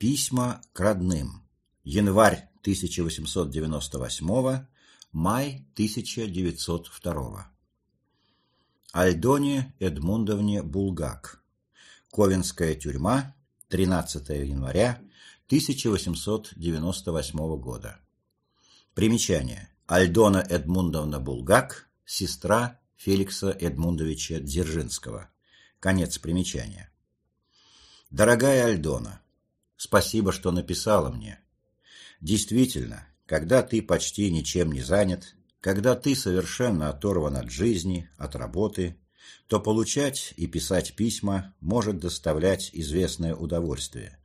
Письма к родным. Январь 1898, май 1902. Альдоне Эдмундовне Булгак. Ковенская тюрьма, 13 января 1898 года. Примечание. Альдона Эдмундовна Булгак, сестра Феликса Эдмундовича Дзержинского. Конец примечания. Дорогая Альдона, спасибо, что написала мне. Действительно, когда ты почти ничем не занят, когда ты совершенно оторван от жизни, от работы, то получать и писать письма может доставлять известное удовольствие.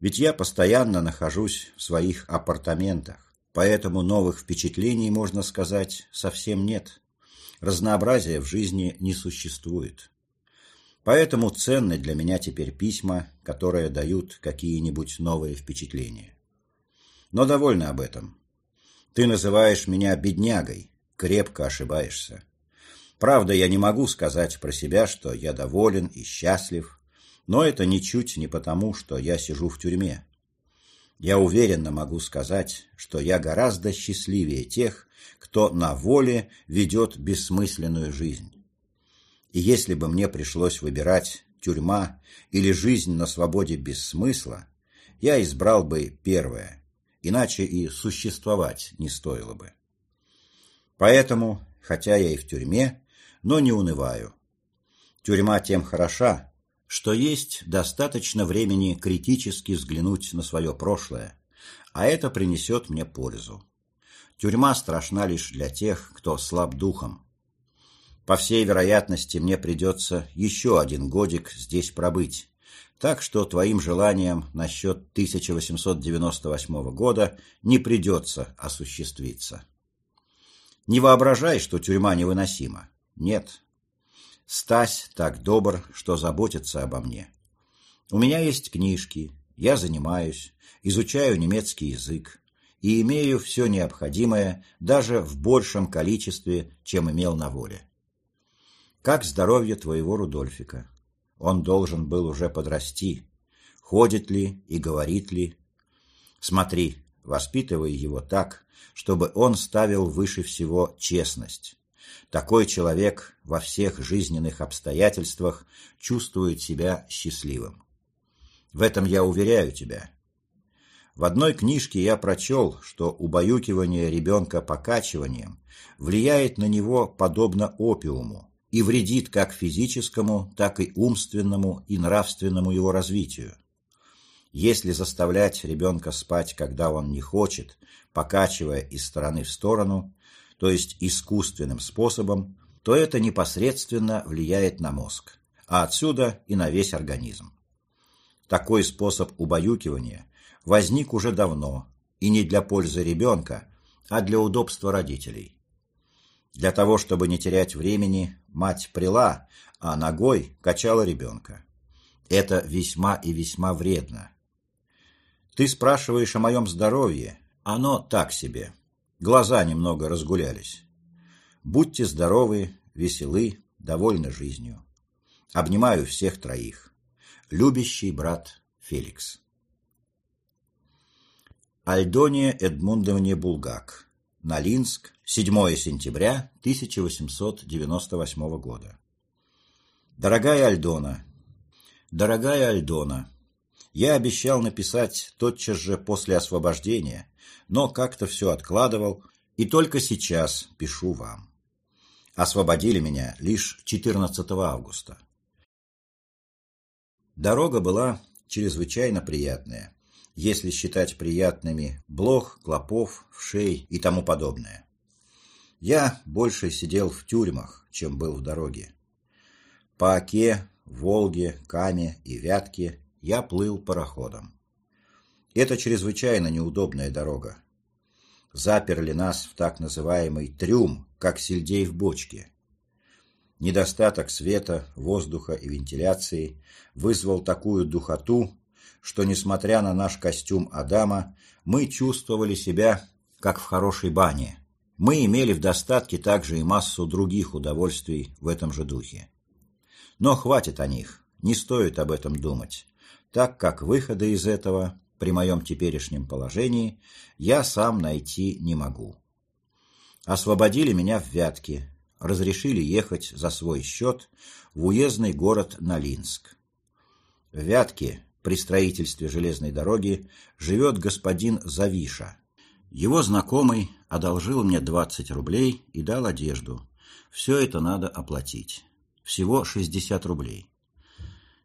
Ведь я постоянно нахожусь в своих апартаментах, поэтому новых впечатлений, можно сказать, совсем нет. Разнообразия в жизни не существует. Поэтому ценны для меня теперь письма, которые дают какие-нибудь новые впечатления. Но довольно об этом. Ты называешь меня беднягой, крепко ошибаешься. Правда, я не могу сказать про себя, что я доволен и счастлив, но это ничуть не потому, что я сижу в тюрьме. Я уверенно могу сказать, что я гораздо счастливее тех, кто на воле ведет бессмысленную жизнь. И если бы мне пришлось выбирать тюрьма или жизнь на свободе без смысла, я избрал бы первое, иначе и существовать не стоило бы. Поэтому, хотя я и в тюрьме, но не унываю. Тюрьма тем хороша, что есть достаточно времени критически взглянуть на свое прошлое, а это принесет мне пользу. Тюрьма страшна лишь для тех, кто слаб духом. По всей вероятности, мне придется еще один годик здесь пробыть, так что твоим желаниям насчет 1898 года не придется осуществиться. Не воображай, что тюрьма невыносима. Нет, Стась так добр, что заботится обо мне. У меня есть книжки, я занимаюсь, изучаю немецкий язык и имею все необходимое даже в большем количестве, чем имел на воле. Как здоровье твоего Рудольфика? Он должен был уже подрасти. Ходит ли и говорит ли? Смотри, воспитывай его так, чтобы он ставил выше всего честность, такой человек во всех жизненных обстоятельствах чувствует себя счастливым. В этом я уверяю тебя. В одной книжке я прочел, что убаюкивание ребенка покачиванием влияет на него подобно опиуму и вредит как физическому, так и умственному и нравственному его развитию. Если заставлять ребенка спать, когда он не хочет, покачивая из стороны в сторону, то есть искусственным способом, то это непосредственно влияет на мозг, а отсюда и на весь организм. Такой способ убаюкивания возник уже давно, и не для пользы ребенка, а для удобства родителей. Для того, чтобы не терять времени, мать прила, а ногой качала ребенка. Это весьма и весьма вредно. Ты спрашиваешь о моем здоровье, оно так себе. Глаза немного разгулялись. Будьте здоровы, веселы, довольны жизнью. Обнимаю всех троих. Любящий брат Феликс. Альдония Эдмундовне Булгак. Налинск, 7 сентября 1898 года. Дорогая Альдона, дорогая Альдона, я обещал написать тотчас же после освобождения, но как-то все откладывал, и только сейчас пишу вам. Освободили меня лишь 14 августа. Дорога была чрезвычайно приятная, если считать приятными блох, клопов, вшей и тому подобное. Я больше сидел в тюрьмах, чем был в дороге. По Оке, Волге, Каме и Вятке я плыл пароходом. Это чрезвычайно неудобная дорога. Заперли нас в так называемый трюм, как сельдей в бочке. Недостаток света, воздуха и вентиляции вызвал такую духоту, что, несмотря на наш костюм Адама, мы чувствовали себя, как в хорошей бане. Мы имели в достатке также и массу других удовольствий в этом же духе. Но хватит о них, не стоит об этом думать так как выхода из этого, при моем теперешнем положении, я сам найти не могу. Освободили меня в Вятке, разрешили ехать за свой счет в уездный город Налинск. В Вятке при строительстве железной дороги живет господин Завиша. Его знакомый одолжил мне 20 рублей и дал одежду. Все это надо оплатить. Всего 60 рублей.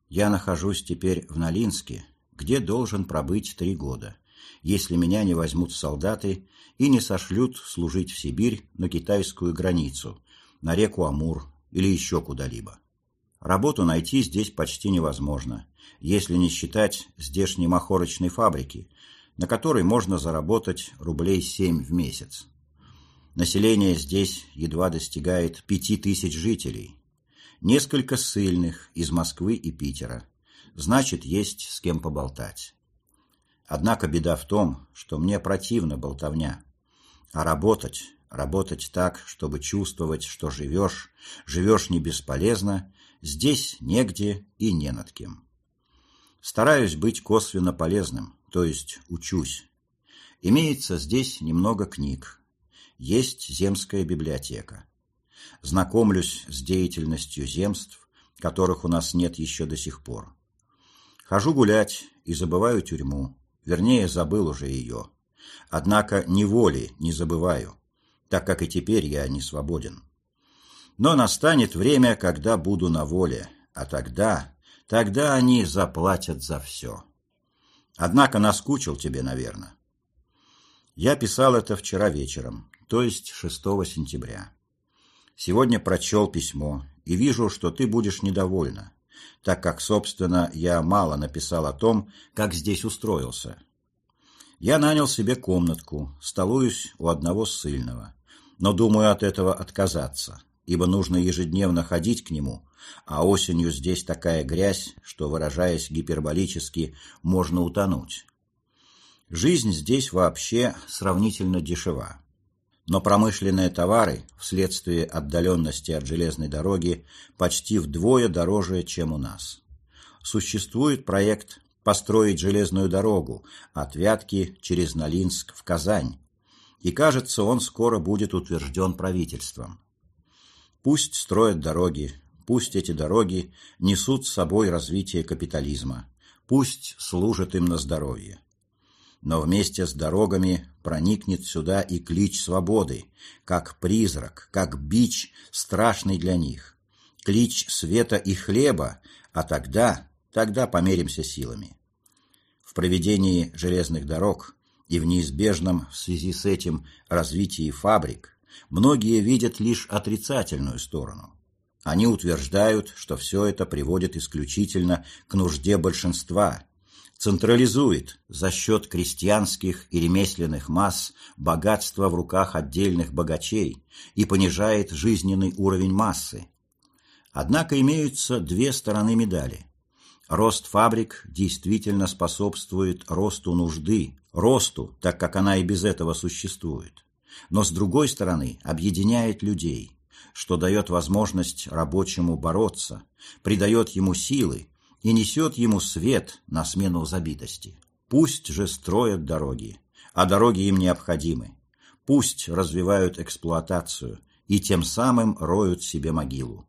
Я нахожусь теперь в Налинске, где должен пробыть три года, если меня не возьмут солдаты и не сошлют служить в Сибирь на китайскую границу, на реку Амур или еще куда-либо. Работу найти здесь почти невозможно, если не считать здешней махорочной фабрики, на которой можно заработать рублей 7 в месяц. Население здесь едва достигает пяти тысяч жителей. Несколько ссыльных из Москвы и Питера. Значит, есть с кем поболтать. Однако беда в том, что мне противна болтовня. А работать, работать так, чтобы чувствовать, что живешь, живешь не бесполезно, здесь негде и не над кем. Стараюсь быть косвенно полезным, то есть учусь. Имеется здесь немного книг. Есть земская библиотека. Знакомлюсь с деятельностью земств, которых у нас нет еще до сих пор. Хожу гулять и забываю тюрьму, вернее, забыл уже ее. Однако неволи не забываю, так как и теперь я не свободен. Но настанет время, когда буду на воле, а тогда, тогда они заплатят за все. Однако наскучил тебе, наверное. Я писал это вчера вечером, то есть 6 сентября. Сегодня прочел письмо и вижу, что ты будешь недовольна, так как, собственно, я мало написал о том, как здесь устроился. Я нанял себе комнатку, столуюсь у одного ссыльного, но думаю от этого отказаться ибо нужно ежедневно ходить к нему, а осенью здесь такая грязь, что, выражаясь гиперболически, можно утонуть. Жизнь здесь вообще сравнительно дешева. Но промышленные товары, вследствие отдаленности от железной дороги, почти вдвое дороже, чем у нас. Существует проект построить железную дорогу от Вятки через Налинск в Казань, и, кажется, он скоро будет утвержден правительством. Пусть строят дороги, пусть эти дороги несут с собой развитие капитализма, пусть служат им на здоровье. Но вместе с дорогами проникнет сюда и клич свободы, как призрак, как бич, страшный для них. Клич света и хлеба, а тогда, тогда померимся силами. В проведении железных дорог и в неизбежном в связи с этим развитии фабрик многие видят лишь отрицательную сторону. Они утверждают, что все это приводит исключительно к нужде большинства, централизует за счет крестьянских и ремесленных масс богатство в руках отдельных богачей и понижает жизненный уровень массы. Однако имеются две стороны медали. Рост фабрик действительно способствует росту нужды, росту, так как она и без этого существует но с другой стороны объединяет людей, что дает возможность рабочему бороться, придает ему силы и несет ему свет на смену забитости. Пусть же строят дороги, а дороги им необходимы. Пусть развивают эксплуатацию и тем самым роют себе могилу.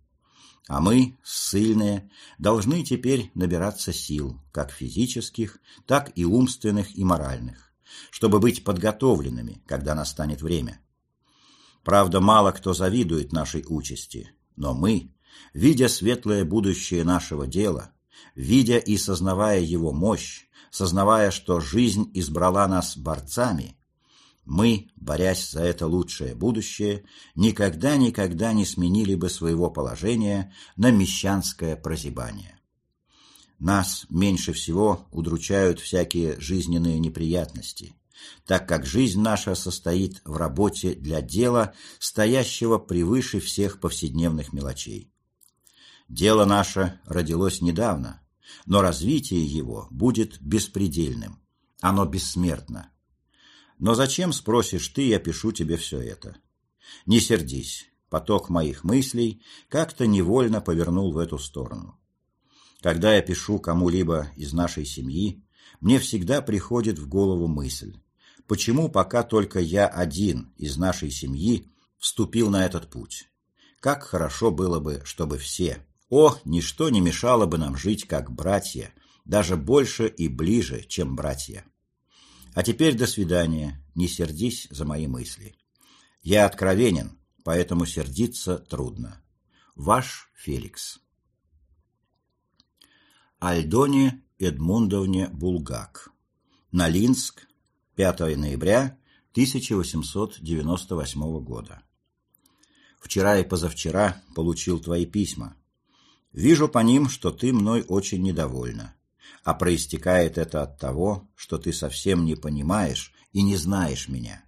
А мы, ссыльные, должны теперь набираться сил, как физических, так и умственных и моральных чтобы быть подготовленными, когда настанет время. Правда, мало кто завидует нашей участи, но мы, видя светлое будущее нашего дела, видя и сознавая его мощь, сознавая, что жизнь избрала нас борцами, мы, борясь за это лучшее будущее, никогда-никогда не сменили бы своего положения на мещанское прозябание. Нас меньше всего удручают всякие жизненные неприятности, так как жизнь наша состоит в работе для дела, стоящего превыше всех повседневных мелочей. Дело наше родилось недавно, но развитие его будет беспредельным, оно бессмертно. Но зачем, спросишь ты, я пишу тебе все это? Не сердись, поток моих мыслей как-то невольно повернул в эту сторону. Когда я пишу кому-либо из нашей семьи, мне всегда приходит в голову мысль, почему пока только я один из нашей семьи вступил на этот путь. Как хорошо было бы, чтобы все. О, ничто не мешало бы нам жить как братья, даже больше и ближе, чем братья. А теперь до свидания, не сердись за мои мысли. Я откровенен, поэтому сердиться трудно. Ваш Феликс. Альдоне Эдмундовне Булгак. Налинск, 5 ноября 1898 года. Вчера и позавчера получил твои письма. Вижу по ним, что ты мной очень недовольна. А проистекает это от того, что ты совсем не понимаешь и не знаешь меня.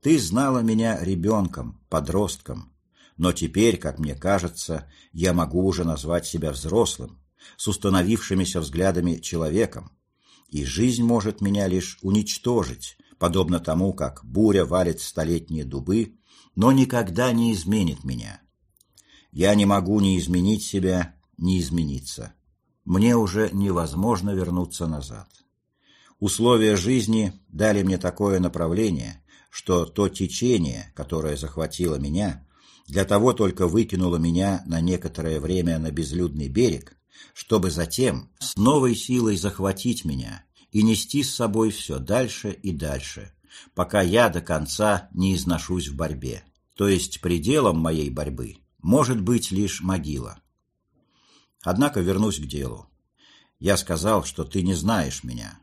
Ты знала меня ребенком, подростком, но теперь, как мне кажется, я могу уже назвать себя взрослым, с установившимися взглядами человеком, и жизнь может меня лишь уничтожить, подобно тому, как буря валит столетние дубы, но никогда не изменит меня. Я не могу ни изменить себя, ни измениться. Мне уже невозможно вернуться назад. Условия жизни дали мне такое направление, что то течение, которое захватило меня, для того только выкинуло меня на некоторое время на безлюдный берег, чтобы затем с новой силой захватить меня и нести с собой все дальше и дальше, пока я до конца не изношусь в борьбе. То есть пределом моей борьбы может быть лишь могила. Однако вернусь к делу. Я сказал, что ты не знаешь меня.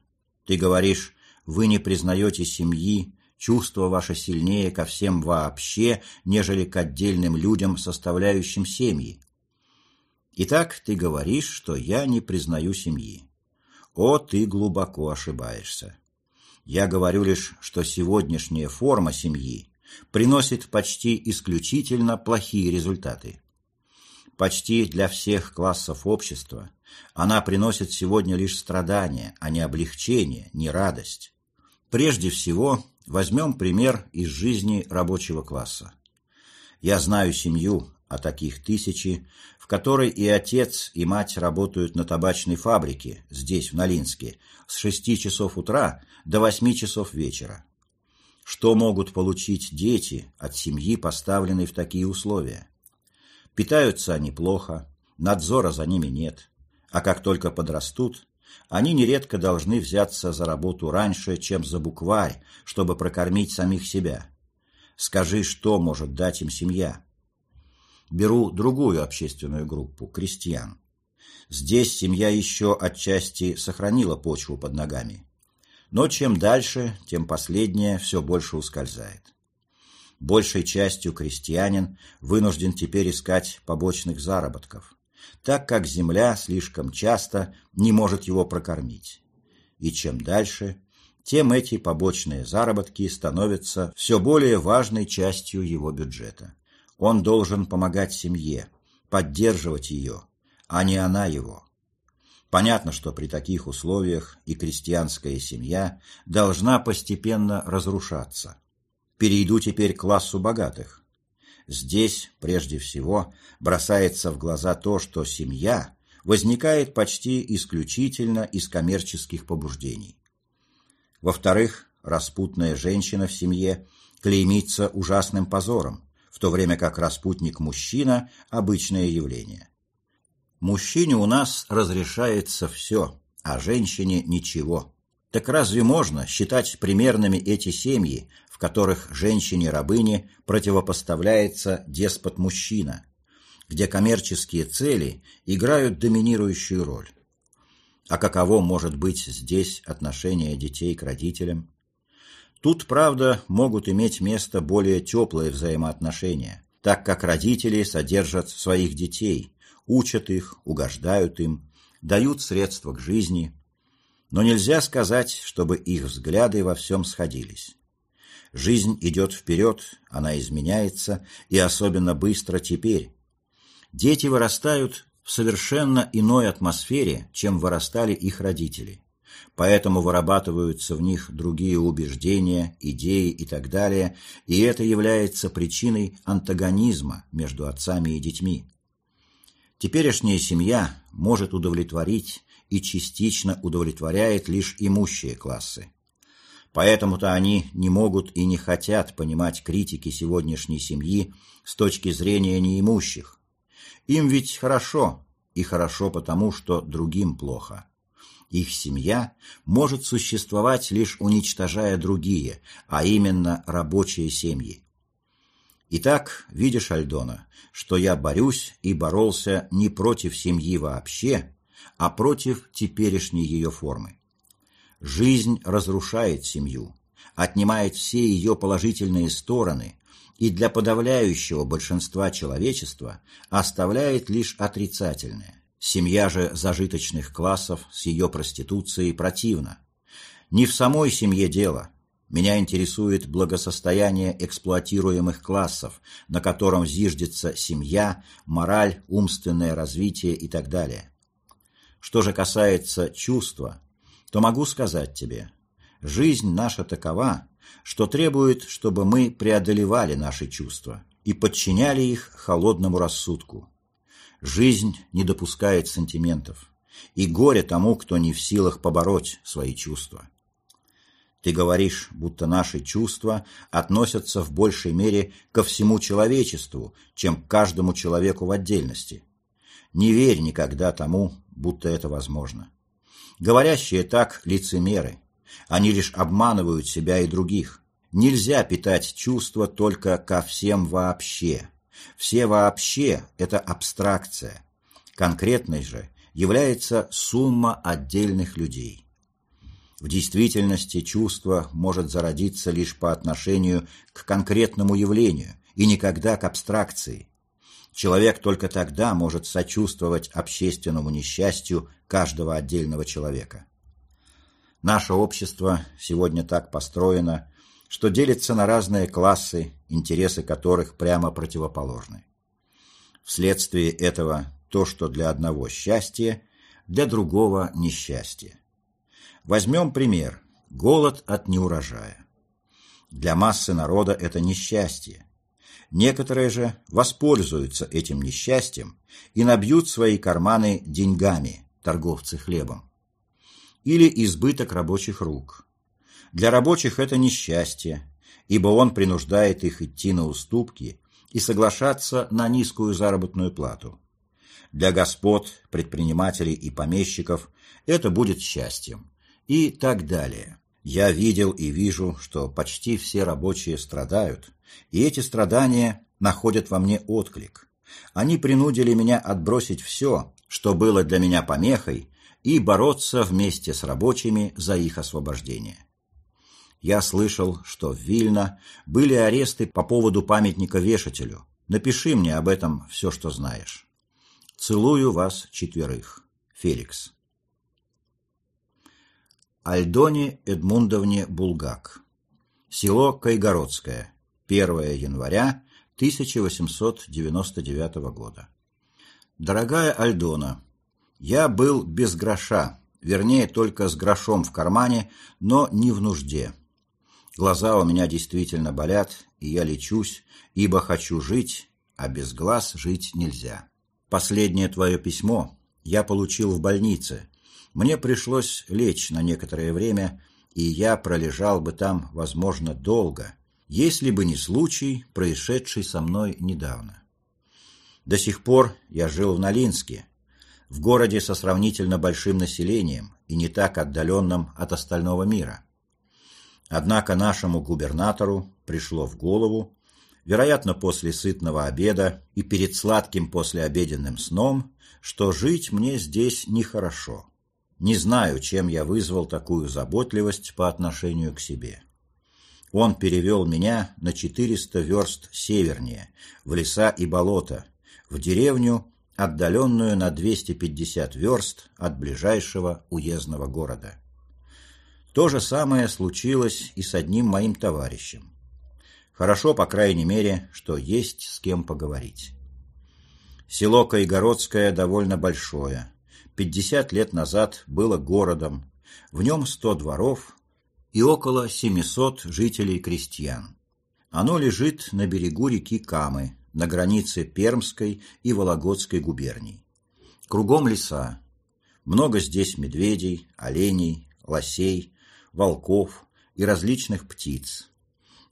Ты говоришь, вы не признаете семьи, чувство ваше сильнее ко всем вообще, нежели к отдельным людям, составляющим семьи. Итак, ты говоришь, что я не признаю семьи. О, ты глубоко ошибаешься. Я говорю лишь, что сегодняшняя форма семьи приносит почти исключительно плохие результаты. Почти для всех классов общества она приносит сегодня лишь страдания, а не облегчение, не радость. Прежде всего, возьмем пример из жизни рабочего класса. Я знаю семью, а таких тысячи, в которой и отец, и мать работают на табачной фабрике, здесь, в Налинске, с шести часов утра до восьми часов вечера. Что могут получить дети от семьи, поставленной в такие условия? Питаются они плохо, надзора за ними нет, а как только подрастут, они нередко должны взяться за работу раньше, чем за букварь, чтобы прокормить самих себя. Скажи, что может дать им семья? Беру другую общественную группу – крестьян. Здесь семья еще отчасти сохранила почву под ногами. Но чем дальше, тем последнее все больше ускользает. Большей частью крестьянин вынужден теперь искать побочных заработков, так как земля слишком часто не может его прокормить. И чем дальше, тем эти побочные заработки становятся все более важной частью его бюджета. Он должен помогать семье, поддерживать ее, а не она его. Понятно, что при таких условиях и крестьянская семья должна постепенно разрушаться. Перейду теперь к классу богатых. Здесь, прежде всего, бросается в глаза то, что семья возникает почти исключительно из коммерческих побуждений. Во-вторых, распутная женщина в семье клеймится ужасным позором, в то время как распутник-мужчина – обычное явление. Мужчине у нас разрешается все, а женщине – ничего. Так разве можно считать примерными эти семьи, в которых женщине-рабыне противопоставляется деспот-мужчина, где коммерческие цели играют доминирующую роль? А каково может быть здесь отношение детей к родителям? Тут, правда, могут иметь место более теплые взаимоотношения, так как родители содержат своих детей, учат их, угождают им, дают средства к жизни. Но нельзя сказать, чтобы их взгляды во всем сходились. Жизнь идет вперед, она изменяется, и особенно быстро теперь. Дети вырастают в совершенно иной атмосфере, чем вырастали их родители поэтому вырабатываются в них другие убеждения, идеи и так далее, и это является причиной антагонизма между отцами и детьми. Теперешняя семья может удовлетворить и частично удовлетворяет лишь имущие классы. Поэтому-то они не могут и не хотят понимать критики сегодняшней семьи с точки зрения неимущих. Им ведь хорошо, и хорошо потому, что другим плохо. Их семья может существовать лишь уничтожая другие, а именно рабочие семьи. Итак, видишь, Альдона, что я борюсь и боролся не против семьи вообще, а против теперешней ее формы. Жизнь разрушает семью, отнимает все ее положительные стороны и для подавляющего большинства человечества оставляет лишь отрицательное. Семья же зажиточных классов с ее проституцией противна. Не в самой семье дело. Меня интересует благосостояние эксплуатируемых классов, на котором зиждется семья, мораль, умственное развитие и так далее. Что же касается чувства, то могу сказать тебе, жизнь наша такова, что требует, чтобы мы преодолевали наши чувства и подчиняли их холодному рассудку. Жизнь не допускает сантиментов, и горе тому, кто не в силах побороть свои чувства. Ты говоришь, будто наши чувства относятся в большей мере ко всему человечеству, чем к каждому человеку в отдельности. Не верь никогда тому, будто это возможно. Говорящие так лицемеры. Они лишь обманывают себя и других. Нельзя питать чувства только ко всем вообще. Все вообще – это абстракция. Конкретной же является сумма отдельных людей. В действительности чувство может зародиться лишь по отношению к конкретному явлению и никогда к абстракции. Человек только тогда может сочувствовать общественному несчастью каждого отдельного человека. Наше общество сегодня так построено, что делится на разные классы, интересы которых прямо противоположны. Вследствие этого то, что для одного счастье, для другого несчастье. Возьмем пример – голод от неурожая. Для массы народа это несчастье. Некоторые же воспользуются этим несчастьем и набьют свои карманы деньгами, торговцы хлебом. Или избыток рабочих рук. Для рабочих это несчастье, ибо он принуждает их идти на уступки и соглашаться на низкую заработную плату. Для господ, предпринимателей и помещиков это будет счастьем. И так далее. Я видел и вижу, что почти все рабочие страдают, и эти страдания находят во мне отклик. Они принудили меня отбросить все, что было для меня помехой, и бороться вместе с рабочими за их освобождение. Я слышал, что в Вильно были аресты по поводу памятника вешателю. Напиши мне об этом все, что знаешь. Целую вас четверых. Феликс. Альдоне Эдмундовне Булгак. Село Кайгородское. 1 января 1899 года. Дорогая Альдона, я был без гроша, вернее, только с грошом в кармане, но не в нужде. Глаза у меня действительно болят, и я лечусь, ибо хочу жить, а без глаз жить нельзя. Последнее твое письмо я получил в больнице. Мне пришлось лечь на некоторое время, и я пролежал бы там, возможно, долго, если бы не случай, происшедший со мной недавно. До сих пор я жил в Налинске, в городе со сравнительно большим населением и не так отдаленном от остального мира. Однако нашему губернатору пришло в голову, вероятно, после сытного обеда и перед сладким послеобеденным сном, что жить мне здесь нехорошо. Не знаю, чем я вызвал такую заботливость по отношению к себе. Он перевел меня на 400 верст севернее, в леса и болота, в деревню, отдаленную на 250 верст от ближайшего уездного города. То же самое случилось и с одним моим товарищем. Хорошо, по крайней мере, что есть с кем поговорить. Село Кайгородское довольно большое. 50 лет назад было городом. В нем 100 дворов и около 700 жителей-крестьян. Оно лежит на берегу реки Камы, на границе Пермской и Вологодской губерний. Кругом леса. Много здесь медведей, оленей, лосей, волков и различных птиц.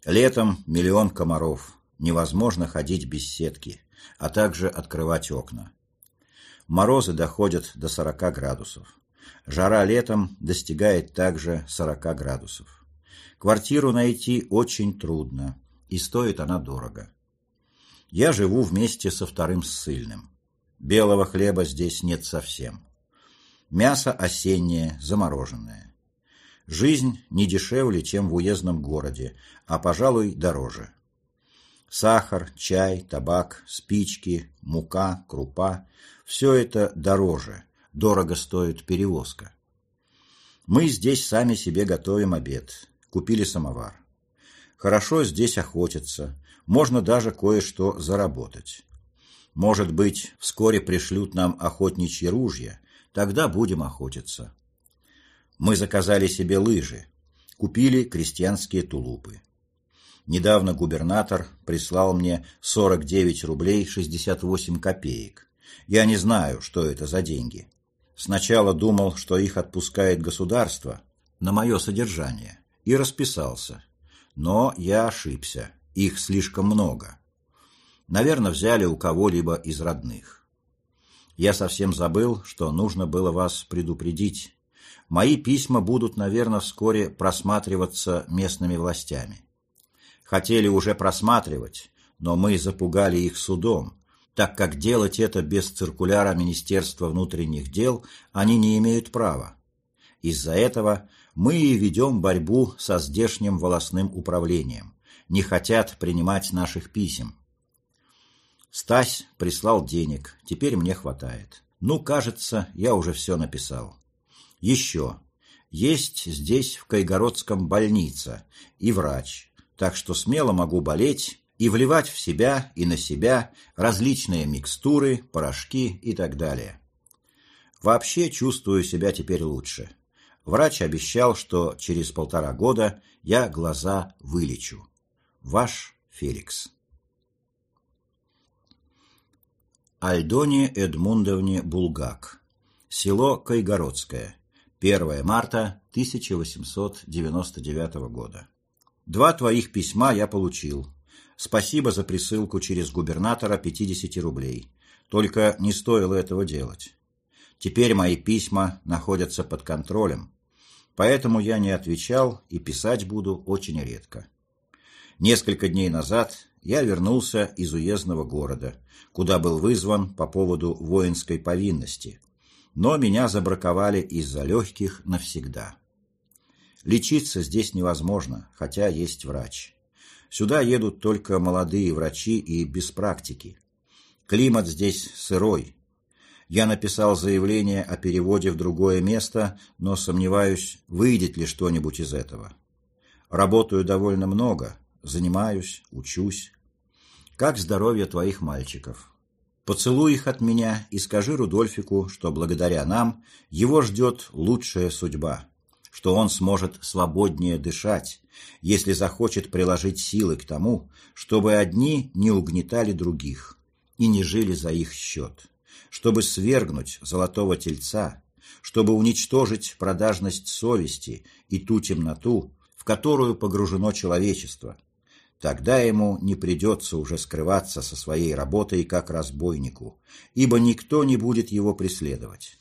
Летом миллион комаров. Невозможно ходить без сетки, а также открывать окна. Морозы доходят до 40 градусов. Жара летом достигает также 40 градусов. Квартиру найти очень трудно, и стоит она дорого. Я живу вместе со вторым ссыльным. Белого хлеба здесь нет совсем. Мясо осеннее, замороженное. Жизнь не дешевле, чем в уездном городе, а, пожалуй, дороже. Сахар, чай, табак, спички, мука, крупа – все это дороже, дорого стоит перевозка. Мы здесь сами себе готовим обед, купили самовар. Хорошо здесь охотиться, можно даже кое-что заработать. Может быть, вскоре пришлют нам охотничьи ружья, тогда будем охотиться. Мы заказали себе лыжи, купили крестьянские тулупы. Недавно губернатор прислал мне 49 рублей 68 копеек. Я не знаю, что это за деньги. Сначала думал, что их отпускает государство на мое содержание, и расписался. Но я ошибся, их слишком много. Наверное, взяли у кого-либо из родных. Я совсем забыл, что нужно было вас предупредить. Мои письма будут, наверное, вскоре просматриваться местными властями. Хотели уже просматривать, но мы запугали их судом, так как делать это без циркуляра Министерства внутренних дел они не имеют права. Из-за этого мы и ведем борьбу со здешним волосным управлением, не хотят принимать наших писем. Стась прислал денег, теперь мне хватает. Ну, кажется, я уже все написал. Еще. Есть здесь, в Кайгородском, больница и врач, так что смело могу болеть и вливать в себя и на себя различные микстуры, порошки и так далее. Вообще чувствую себя теперь лучше. Врач обещал, что через полтора года я глаза вылечу. Ваш Феликс. Альдоне Эдмундовне Булгак. Село Кайгородское. 1 марта 1899 года. Два твоих письма я получил. Спасибо за присылку через губернатора 50 рублей. Только не стоило этого делать. Теперь мои письма находятся под контролем, поэтому я не отвечал и писать буду очень редко. Несколько дней назад я вернулся из уездного города, куда был вызван по поводу воинской повинности, но меня забраковали из-за легких навсегда. Лечиться здесь невозможно, хотя есть врач. Сюда едут только молодые врачи и без практики. Климат здесь сырой. Я написал заявление о переводе в другое место, но сомневаюсь, выйдет ли что-нибудь из этого. Работаю довольно много, занимаюсь, учусь. Как здоровье твоих мальчиков? Поцелуй их от меня и скажи Рудольфику, что благодаря нам его ждет лучшая судьба, что он сможет свободнее дышать, если захочет приложить силы к тому, чтобы одни не угнетали других и не жили за их счет, чтобы свергнуть золотого тельца, чтобы уничтожить продажность совести и ту темноту, в которую погружено человечество, Тогда ему не придется уже скрываться со своей работой как разбойнику, ибо никто не будет его преследовать.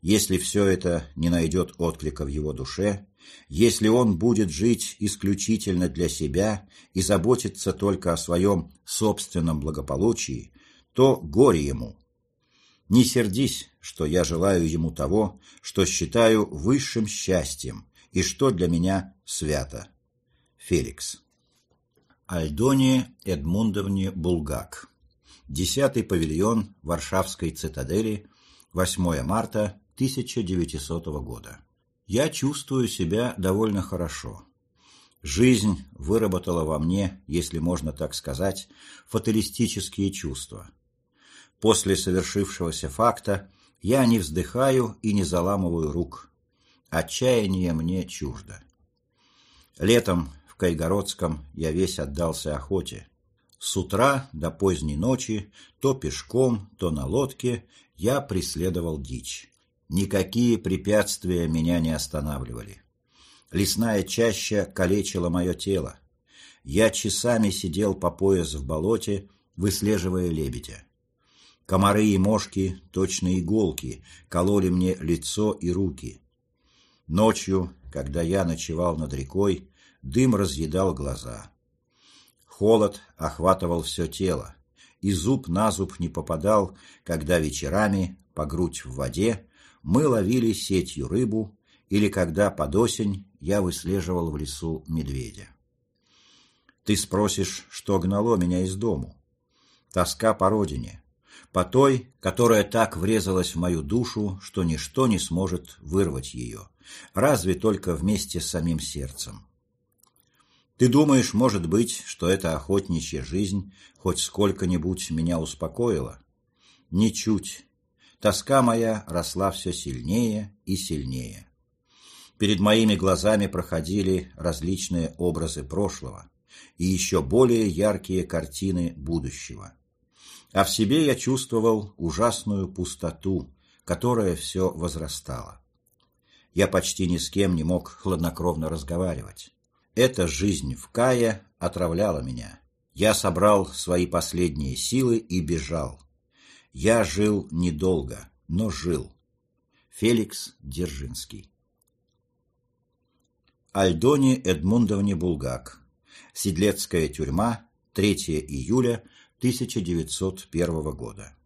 Если все это не найдет отклика в его душе, если он будет жить исключительно для себя и заботиться только о своем собственном благополучии, то горе ему. Не сердись, что я желаю ему того, что считаю высшим счастьем и что для меня свято. Феликс Альдоне Эдмундовне Булгак. Десятый павильон Варшавской цитадели, 8 марта 1900 года. Я чувствую себя довольно хорошо. Жизнь выработала во мне, если можно так сказать, фаталистические чувства. После совершившегося факта я не вздыхаю и не заламываю рук. Отчаяние мне чуждо. Летом в Кайгородском я весь отдался охоте. С утра до поздней ночи, то пешком, то на лодке, я преследовал дичь. Никакие препятствия меня не останавливали. Лесная чаща калечила мое тело. Я часами сидел по пояс в болоте, выслеживая лебедя. Комары и мошки, точно иголки, кололи мне лицо и руки. Ночью, когда я ночевал над рекой, дым разъедал глаза. Холод охватывал все тело, и зуб на зуб не попадал, когда вечерами, по грудь в воде, мы ловили сетью рыбу, или когда под осень я выслеживал в лесу медведя. Ты спросишь, что гнало меня из дому? Тоска по родине, по той, которая так врезалась в мою душу, что ничто не сможет вырвать ее, разве только вместе с самим сердцем. Ты думаешь, может быть, что эта охотничья жизнь хоть сколько-нибудь меня успокоила? Ничуть. Тоска моя росла все сильнее и сильнее. Перед моими глазами проходили различные образы прошлого и еще более яркие картины будущего. А в себе я чувствовал ужасную пустоту, которая все возрастала. Я почти ни с кем не мог хладнокровно разговаривать. Эта жизнь в Кае отравляла меня. Я собрал свои последние силы и бежал. Я жил недолго, но жил. Феликс Дзержинский Альдоне Эдмундовне Булгак Седлецкая тюрьма 3 июля 1901 года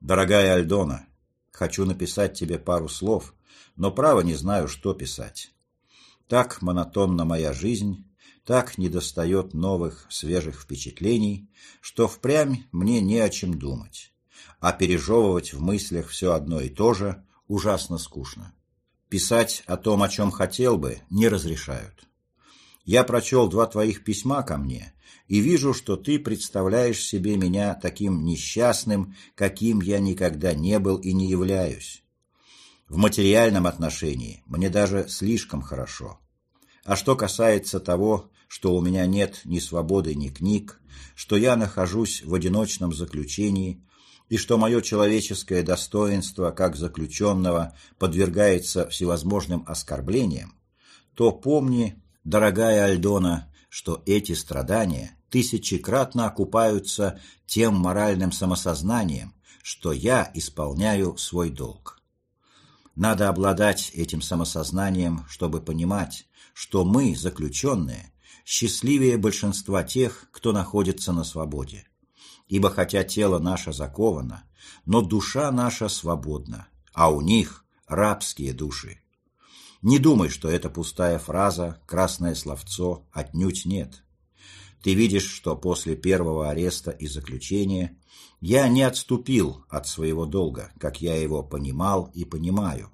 Дорогая Альдона, хочу написать тебе пару слов, но право не знаю, что писать. Так монотонна моя жизнь, так недостает новых, свежих впечатлений, что впрямь мне не о чем думать, а пережевывать в мыслях все одно и то же ужасно скучно. Писать о том, о чем хотел бы, не разрешают. Я прочел два твоих письма ко мне и вижу, что ты представляешь себе меня таким несчастным, каким я никогда не был и не являюсь. В материальном отношении мне даже слишком хорошо. А что касается того, что у меня нет ни свободы, ни книг, что я нахожусь в одиночном заключении и что мое человеческое достоинство как заключенного подвергается всевозможным оскорблениям, то помни, дорогая Альдона, что эти страдания тысячекратно окупаются тем моральным самосознанием, что я исполняю свой долг. Надо обладать этим самосознанием, чтобы понимать, что мы, заключенные, счастливее большинства тех, кто находится на свободе. Ибо хотя тело наше заковано, но душа наша свободна, а у них рабские души. Не думай, что это пустая фраза, красное словцо, отнюдь нет. Ты видишь, что после первого ареста и заключения я не отступил от своего долга, как я его понимал и понимаю.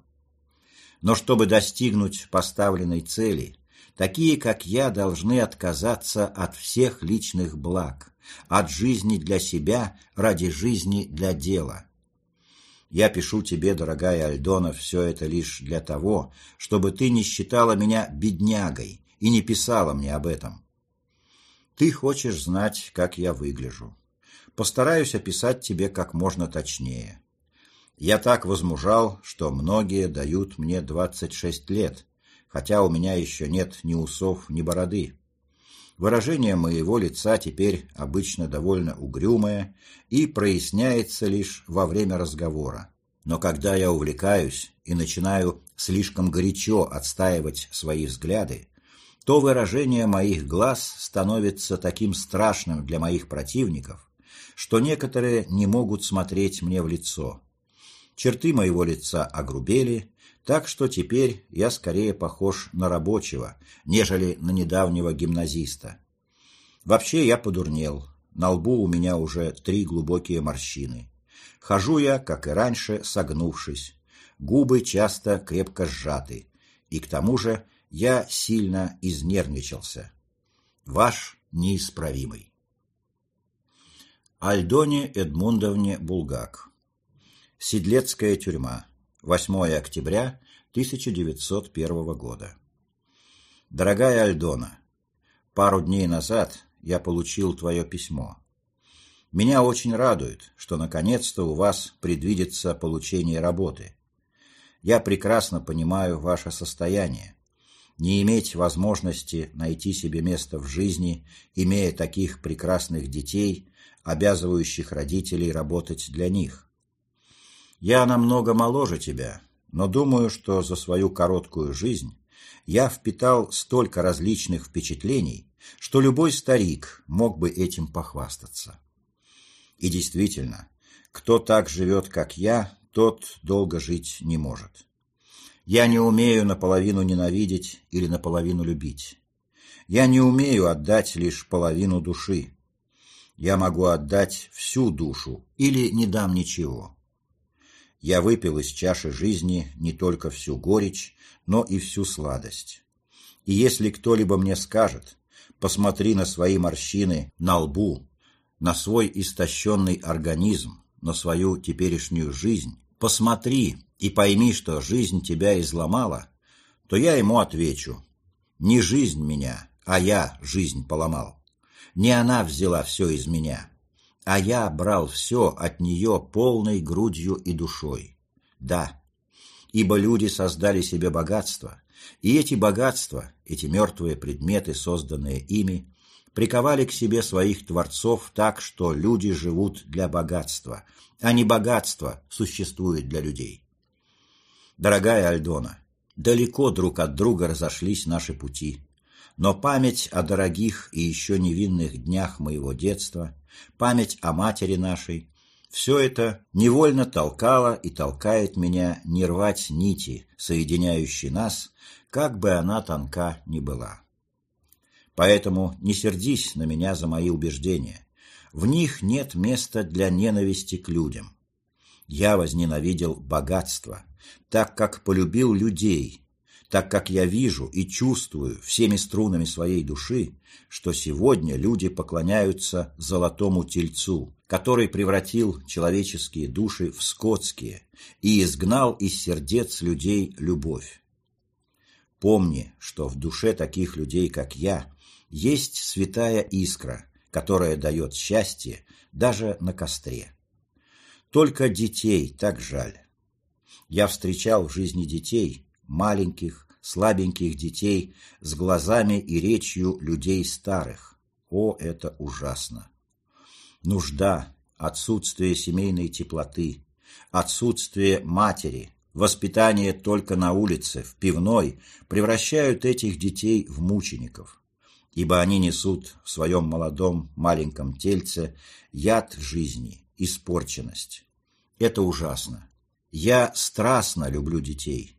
Но чтобы достигнуть поставленной цели, такие, как я, должны отказаться от всех личных благ, от жизни для себя ради жизни для дела. Я пишу тебе, дорогая Альдона, все это лишь для того, чтобы ты не считала меня беднягой и не писала мне об этом. Ты хочешь знать, как я выгляжу. Постараюсь описать тебе как можно точнее. Я так возмужал, что многие дают мне 26 лет, хотя у меня еще нет ни усов, ни бороды. Выражение моего лица теперь обычно довольно угрюмое и проясняется лишь во время разговора. Но когда я увлекаюсь и начинаю слишком горячо отстаивать свои взгляды, то выражение моих глаз становится таким страшным для моих противников, что некоторые не могут смотреть мне в лицо. Черты моего лица огрубели, так что теперь я скорее похож на рабочего, нежели на недавнего гимназиста. Вообще я подурнел, на лбу у меня уже три глубокие морщины. Хожу я, как и раньше, согнувшись, губы часто крепко сжаты, и к тому же я сильно изнервничался. Ваш неисправимый. Альдоне Эдмундовне Булгак Седлецкая тюрьма. 8 октября 1901 года. Дорогая Альдона, пару дней назад я получил твое письмо. Меня очень радует, что наконец-то у вас предвидится получение работы. Я прекрасно понимаю ваше состояние. Не иметь возможности найти себе место в жизни, имея таких прекрасных детей, обязывающих родителей работать для них. Я намного моложе тебя, но думаю, что за свою короткую жизнь я впитал столько различных впечатлений, что любой старик мог бы этим похвастаться. И действительно, кто так живет, как я, тот долго жить не может. Я не умею наполовину ненавидеть или наполовину любить. Я не умею отдать лишь половину души. Я могу отдать всю душу или не дам ничего. Я выпил из чаши жизни не только всю горечь, но и всю сладость. И если кто-либо мне скажет, посмотри на свои морщины на лбу, на свой истощенный организм, на свою теперешнюю жизнь, посмотри и пойми, что жизнь тебя изломала, то я ему отвечу, не жизнь меня, а я жизнь поломал. Не она взяла все из меня, а я брал все от нее полной грудью и душой. Да, ибо люди создали себе богатство, и эти богатства, эти мертвые предметы, созданные ими, приковали к себе своих творцов так, что люди живут для богатства, а не богатство существует для людей. Дорогая Альдона, далеко друг от друга разошлись наши пути, но память о дорогих и еще невинных днях моего детства, память о матери нашей, все это невольно толкало и толкает меня не рвать нити, соединяющие нас, как бы она тонка ни была. Поэтому не сердись на меня за мои убеждения. В них нет места для ненависти к людям. Я возненавидел богатство, так как полюбил людей, так как я вижу и чувствую всеми струнами своей души, что сегодня люди поклоняются золотому тельцу, который превратил человеческие души в скотские и изгнал из сердец людей любовь. Помни, что в душе таких людей, как я, есть святая искра, которая дает счастье даже на костре. Только детей так жаль. Я встречал в жизни детей, маленьких, слабеньких детей с глазами и речью людей старых. О, это ужасно! Нужда, отсутствие семейной теплоты, отсутствие матери, воспитание только на улице, в пивной, превращают этих детей в мучеников, ибо они несут в своем молодом маленьком тельце яд жизни, испорченность. Это ужасно. Я страстно люблю детей.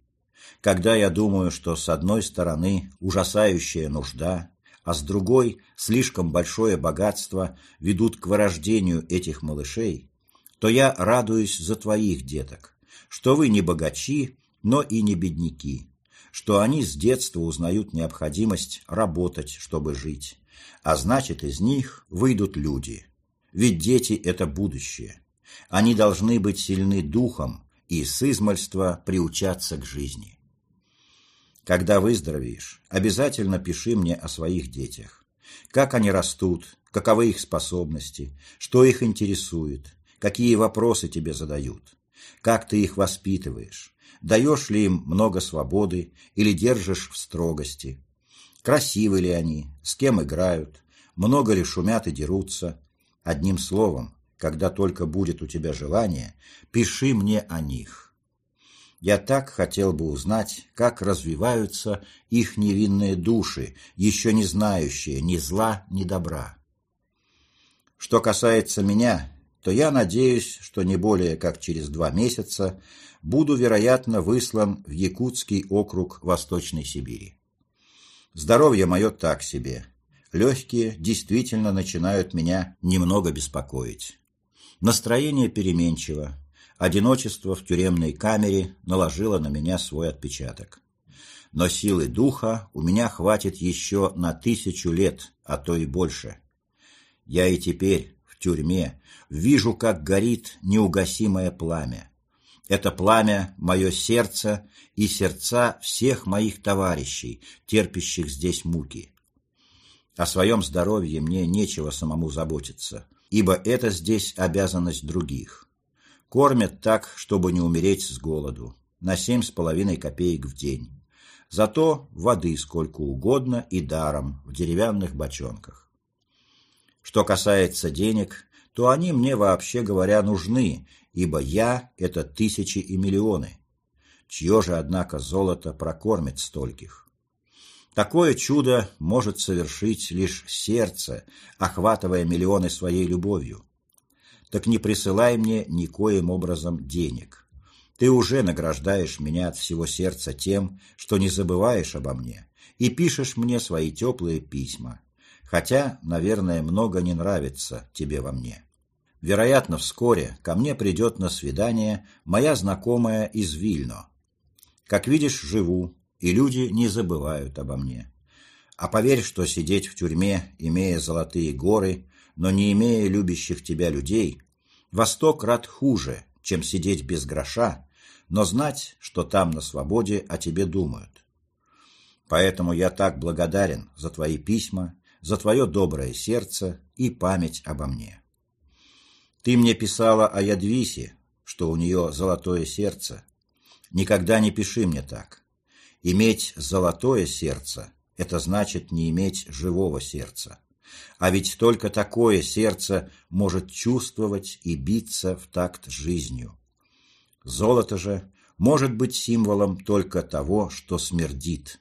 Когда я думаю, что с одной стороны ужасающая нужда, а с другой слишком большое богатство ведут к вырождению этих малышей, то я радуюсь за твоих деток, что вы не богачи, но и не бедняки, что они с детства узнают необходимость работать, чтобы жить, а значит, из них выйдут люди. Ведь дети – это будущее. Они должны быть сильны духом, и с измальства приучаться к жизни. Когда выздоровеешь, обязательно пиши мне о своих детях. Как они растут, каковы их способности, что их интересует, какие вопросы тебе задают, как ты их воспитываешь, даешь ли им много свободы или держишь в строгости, красивы ли они, с кем играют, много ли шумят и дерутся. Одним словом, когда только будет у тебя желание, пиши мне о них. Я так хотел бы узнать, как развиваются их невинные души, еще не знающие ни зла, ни добра. Что касается меня, то я надеюсь, что не более как через два месяца буду, вероятно, выслан в Якутский округ Восточной Сибири. Здоровье мое так себе. Легкие действительно начинают меня немного беспокоить. Настроение переменчиво. Одиночество в тюремной камере наложило на меня свой отпечаток. Но силы духа у меня хватит еще на тысячу лет, а то и больше. Я и теперь, тюрьме, вижу, как горит неугасимое пламя. Это пламя – мое сердце и сердца всех моих товарищей, терпящих здесь муки. О своем здоровье мне нечего самому заботиться – ибо это здесь обязанность других. Кормят так, чтобы не умереть с голоду, на семь с половиной копеек в день. Зато воды сколько угодно и даром в деревянных бочонках. Что касается денег, то они мне, вообще говоря, нужны, ибо я — это тысячи и миллионы. Чье же, однако, золото прокормит стольких? Такое чудо может совершить лишь сердце, охватывая миллионы своей любовью. Так не присылай мне никоим образом денег. Ты уже награждаешь меня от всего сердца тем, что не забываешь обо мне и пишешь мне свои теплые письма, хотя, наверное, много не нравится тебе во мне. Вероятно, вскоре ко мне придет на свидание моя знакомая из Вильно. Как видишь, живу, и люди не забывают обо мне. А поверь, что сидеть в тюрьме, имея золотые горы, но не имея любящих тебя людей, во сто крат хуже, чем сидеть без гроша, но знать, что там на свободе о тебе думают. Поэтому я так благодарен за твои письма, за твое доброе сердце и память обо мне. Ты мне писала о Ядвисе, что у нее золотое сердце. Никогда не пиши мне так. Иметь золотое сердце – это значит не иметь живого сердца. А ведь только такое сердце может чувствовать и биться в такт жизнью. Золото же может быть символом только того, что смердит.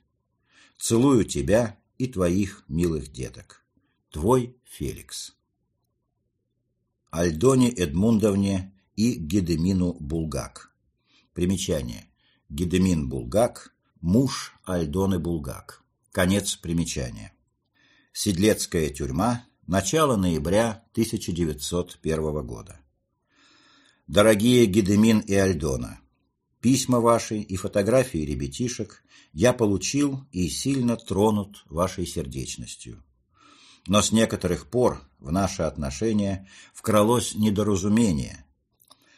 Целую тебя и твоих милых деток. Твой Феликс. Альдоне Эдмундовне и Гедемину Булгак. Примечание. Гедемин Булгак Муж Альдоны Булгак. Конец примечания. Седлецкая тюрьма. Начало ноября 1901 года. Дорогие Гедемин и Альдона, письма ваши и фотографии ребятишек я получил и сильно тронут вашей сердечностью. Но с некоторых пор в наши отношения вкралось недоразумение.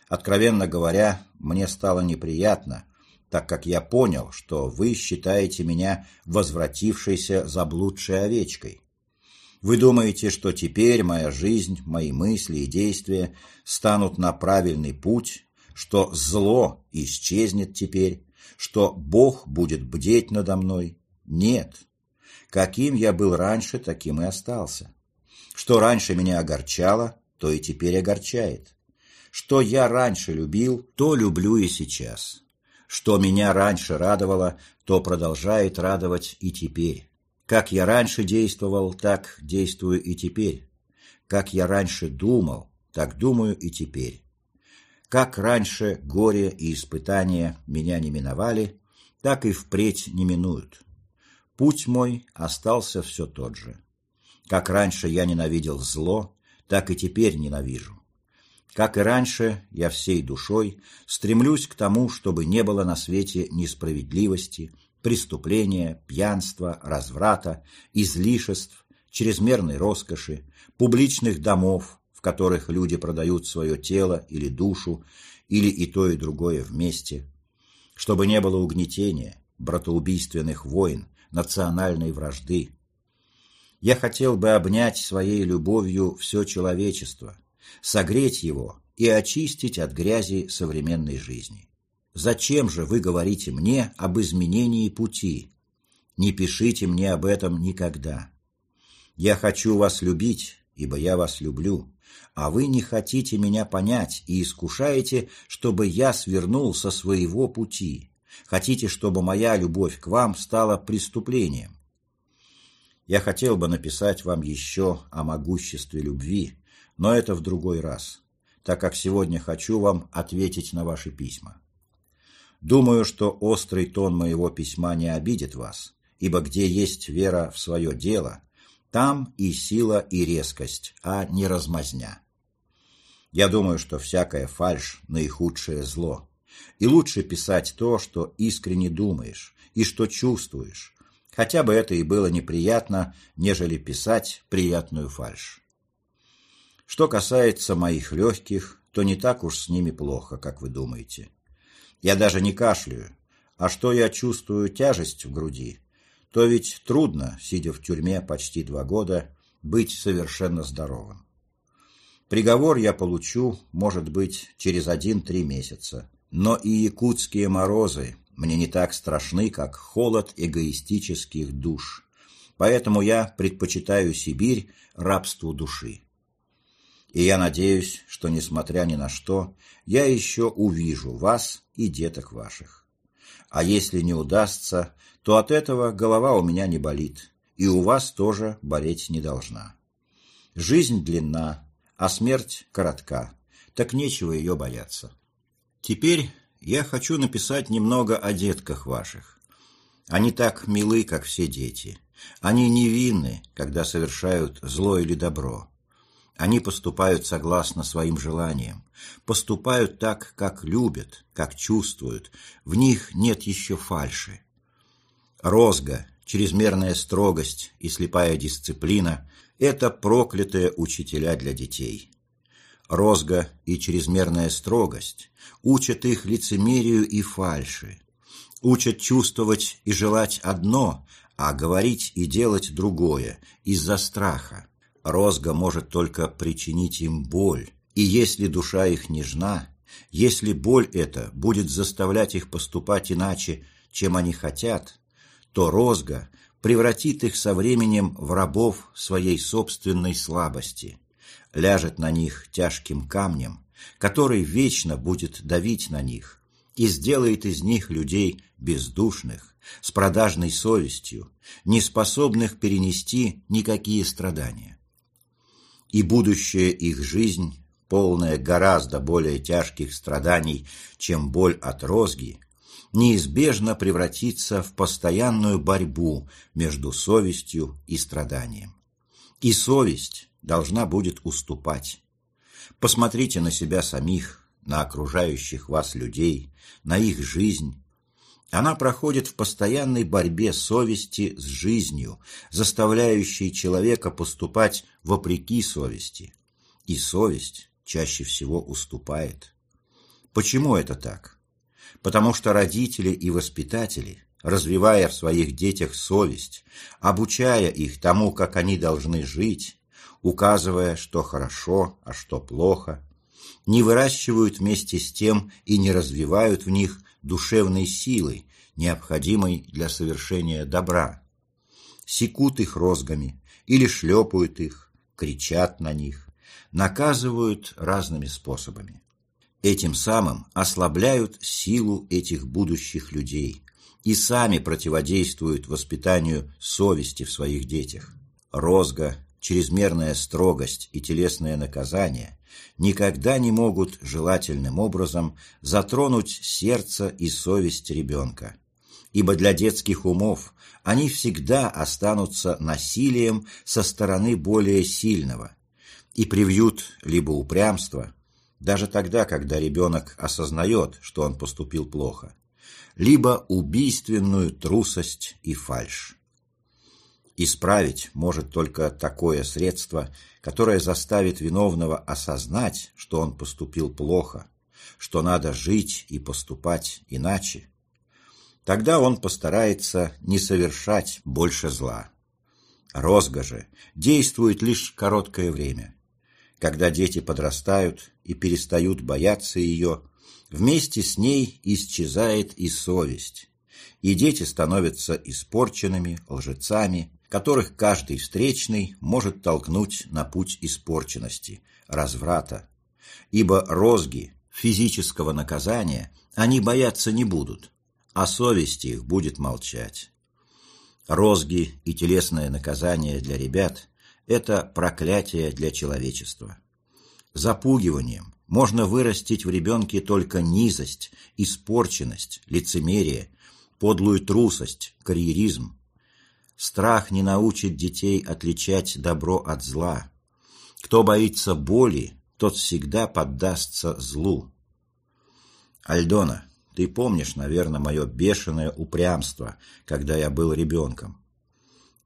Откровенно говоря, мне стало неприятно, так как я понял, что вы считаете меня возвратившейся заблудшей овечкой. Вы думаете, что теперь моя жизнь, мои мысли и действия станут на правильный путь, что зло исчезнет теперь, что Бог будет бдеть надо мной? Нет. Каким я был раньше, таким и остался. Что раньше меня огорчало, то и теперь огорчает. Что я раньше любил, то люблю и сейчас. Что меня раньше радовало, то продолжает радовать и теперь. Как я раньше действовал, так действую и теперь. Как я раньше думал, так думаю и теперь. Как раньше горе и испытания меня не миновали, так и впредь не минуют. Путь мой остался все тот же. Как раньше я ненавидел зло, так и теперь ненавижу. Как и раньше, я всей душой стремлюсь к тому, чтобы не было на свете несправедливости, преступления, пьянства, разврата, излишеств, чрезмерной роскоши, публичных домов, которых люди продают свое тело или душу, или и то, и другое вместе, чтобы не было угнетения, братоубийственных войн, национальной вражды. Я хотел бы обнять своей любовью все человечество – согреть его и очистить от грязи современной жизни. Зачем же вы говорите мне об изменении пути? Не пишите мне об этом никогда. Я хочу вас любить, ибо я вас люблю, а вы не хотите меня понять и искушаете, чтобы я свернул со своего пути. Хотите, чтобы моя любовь к вам стала преступлением. Я хотел бы написать вам еще о могуществе любви, но это в другой раз, так как сегодня хочу вам ответить на ваши письма. Думаю, что острый тон моего письма не обидит вас, ибо где есть вера в свое дело, там и сила, и резкость, а не размазня. Я думаю, что всякая фальшь – наихудшее зло, и лучше писать то, что искренне думаешь и что чувствуешь, хотя бы это и было неприятно, нежели писать приятную фальшь. Что касается моих легких, то не так уж с ними плохо, как вы думаете. Я даже не кашляю, а что я чувствую тяжесть в груди, то ведь трудно, сидя в тюрьме почти два года, быть совершенно здоровым. Приговор я получу, может быть, через один-три месяца. Но и якутские морозы мне не так страшны, как холод эгоистических душ. Поэтому я предпочитаю Сибирь рабству души. И я надеюсь, что, несмотря ни на что, я еще увижу вас и деток ваших. А если не удастся, то от этого голова у меня не болит, и у вас тоже болеть не должна. Жизнь длинна, а смерть коротка, так нечего ее бояться. Теперь я хочу написать немного о детках ваших. Они так милы, как все дети. Они невинны, когда совершают зло или добро. Они поступают согласно своим желаниям, поступают так, как любят, как чувствуют, в них нет еще фальши. Розга, чрезмерная строгость и слепая дисциплина – это проклятые учителя для детей. Розга и чрезмерная строгость учат их лицемерию и фальши, учат чувствовать и желать одно, а говорить и делать другое из-за страха. Розга может только причинить им боль, и если душа их нежна, если боль эта будет заставлять их поступать иначе, чем они хотят, то розга превратит их со временем в рабов своей собственной слабости, ляжет на них тяжким камнем, который вечно будет давить на них и сделает из них людей бездушных, с продажной совестью, неспособных перенести никакие страдания. И будущая их жизнь, полная гораздо более тяжких страданий, чем боль от розги, неизбежно превратится в постоянную борьбу между совестью и страданием. И совесть должна будет уступать. Посмотрите на себя самих, на окружающих вас людей, на их жизнь, она проходит в постоянной борьбе совести с жизнью, заставляющей человека поступать вопреки совести. И совесть чаще всего уступает. Почему это так? Потому что родители и воспитатели, развивая в своих детях совесть, обучая их тому, как они должны жить, указывая, что хорошо, а что плохо, не выращивают вместе с тем и не развивают в них душевной силой, необходимой для совершения добра. Секут их розгами или шлепают их, кричат на них, наказывают разными способами. Этим самым ослабляют силу этих будущих людей и сами противодействуют воспитанию совести в своих детях. Розга, чрезмерная строгость и телесное наказание никогда не могут желательным образом затронуть сердце и совесть ребенка, ибо для детских умов они всегда останутся насилием со стороны более сильного и привьют либо упрямство, даже тогда, когда ребенок осознает, что он поступил плохо, либо убийственную трусость и фальшь. Исправить может только такое средство, которое заставит виновного осознать, что он поступил плохо, что надо жить и поступать иначе. Тогда он постарается не совершать больше зла. Розга же действует лишь короткое время. Когда дети подрастают и перестают бояться ее, вместе с ней исчезает и совесть, и дети становятся испорченными, лжецами, которых каждый встречный может толкнуть на путь испорченности, разврата. Ибо розги, физического наказания, они бояться не будут, а совесть их будет молчать. Розги и телесное наказание для ребят – это проклятие для человечества. Запугиванием можно вырастить в ребенке только низость, испорченность, лицемерие, подлую трусость, карьеризм, Страх не научит детей отличать добро от зла. Кто боится боли, тот всегда поддастся злу. Альдона, ты помнишь, наверное, мое бешеное упрямство, когда я был ребенком.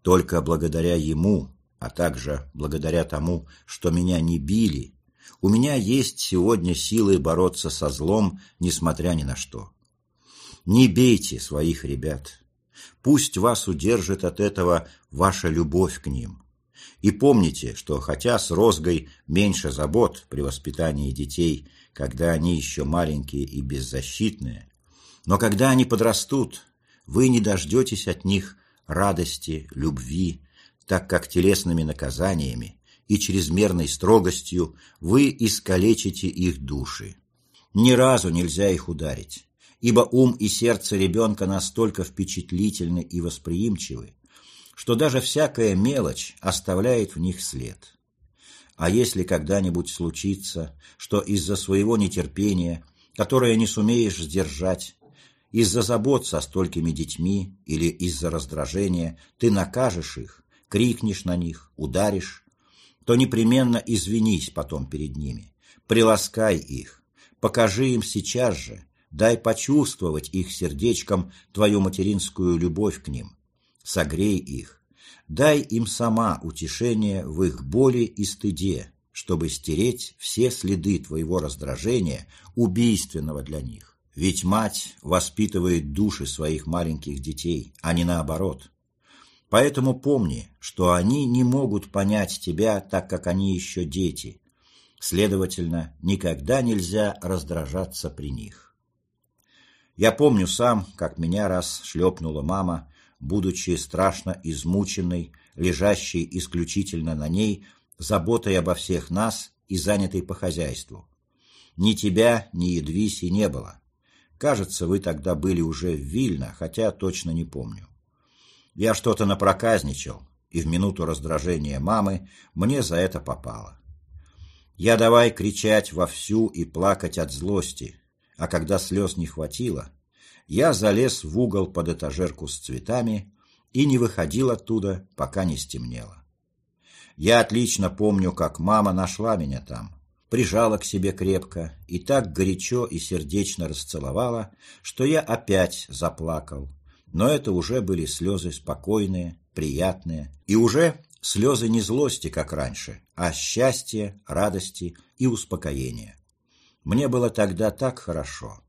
Только благодаря ему, а также благодаря тому, что меня не били, у меня есть сегодня силы бороться со злом, несмотря ни на что. Не бейте своих ребят. Пусть вас удержит от этого ваша любовь к ним. И помните, что хотя с розгой меньше забот при воспитании детей, когда они еще маленькие и беззащитные, но когда они подрастут, вы не дождетесь от них радости, любви, так как телесными наказаниями и чрезмерной строгостью вы искалечите их души. Ни разу нельзя их ударить, ибо ум и сердце ребенка настолько впечатлительны и восприимчивы, что даже всякая мелочь оставляет в них след. А если когда-нибудь случится, что из-за своего нетерпения, которое не сумеешь сдержать, из-за забот со столькими детьми или из-за раздражения ты накажешь их, крикнешь на них, ударишь, то непременно извинись потом перед ними, приласкай их, покажи им сейчас же, дай почувствовать их сердечком твою материнскую любовь к ним, согрей их, дай им сама утешение в их боли и стыде, чтобы стереть все следы твоего раздражения, убийственного для них. Ведь мать воспитывает души своих маленьких детей, а не наоборот. Поэтому помни, что они не могут понять тебя, так как они еще дети. Следовательно, никогда нельзя раздражаться при них. Я помню сам, как меня раз шлепнула мама, будучи страшно измученной, лежащей исключительно на ней, заботой обо всех нас и занятой по хозяйству. Ни тебя, ни Едвиси не было. Кажется, вы тогда были уже в Вильно, хотя точно не помню. Я что-то напроказничал, и в минуту раздражения мамы мне за это попало. Я давай кричать вовсю и плакать от злости, а когда слез не хватило, я залез в угол под этажерку с цветами и не выходил оттуда, пока не стемнело. Я отлично помню, как мама нашла меня там, прижала к себе крепко и так горячо и сердечно расцеловала, что я опять заплакал. Но это уже были слезы спокойные, приятные, и уже слезы не злости, как раньше, а счастья, радости и успокоения. Мне было тогда так хорошо.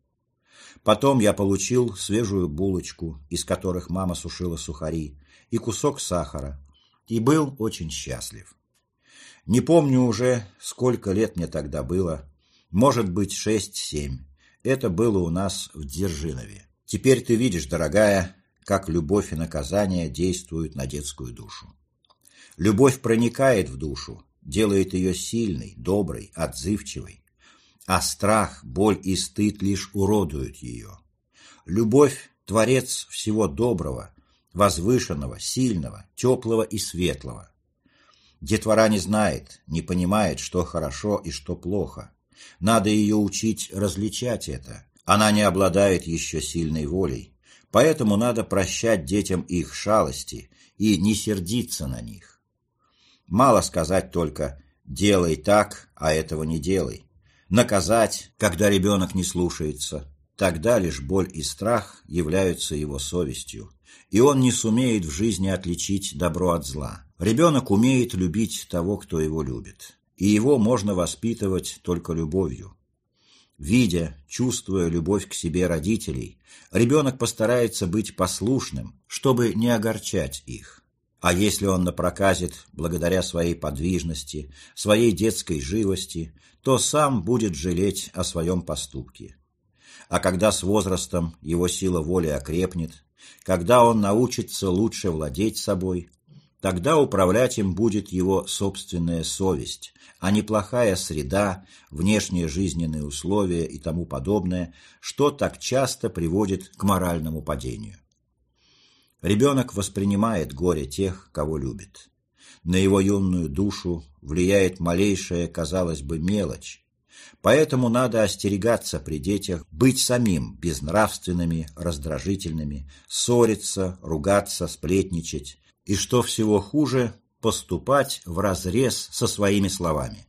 Потом я получил свежую булочку, из которых мама сушила сухари, и кусок сахара, и был очень счастлив. Не помню уже, сколько лет мне тогда было. Может быть, шесть-семь. Это было у нас в Дзержинове. Теперь ты видишь, дорогая, как любовь и наказание действуют на детскую душу. Любовь проникает в душу, делает ее сильной, доброй, отзывчивой. А страх, боль и стыд лишь уродуют ее. Любовь – творец всего доброго, возвышенного, сильного, теплого и светлого. Детвора не знает, не понимает, что хорошо и что плохо. Надо ее учить различать это. Она не обладает еще сильной волей. Поэтому надо прощать детям их шалости и не сердиться на них. Мало сказать только «делай так, а этого не делай». Наказать, когда ребенок не слушается. Тогда лишь боль и страх являются его совестью, и он не сумеет в жизни отличить добро от зла. Ребенок умеет любить того, кто его любит, и его можно воспитывать только любовью. Видя, чувствуя любовь к себе родителей, ребенок постарается быть послушным, чтобы не огорчать их. А если он напроказит благодаря своей подвижности, своей детской живости, то сам будет жалеть о своем поступке. А когда с возрастом его сила воли окрепнет, когда он научится лучше владеть собой, тогда управлять им будет его собственная совесть, а не плохая среда, внешние жизненные условия и тому подобное, что так часто приводит к моральному падению. Ребенок воспринимает горе тех, кого любит. На его юную душу влияет малейшая, казалось бы, мелочь. Поэтому надо остерегаться при детях быть самим безнравственными, раздражительными, ссориться, ругаться, сплетничать, и, что всего хуже, поступать вразрез со своими словами.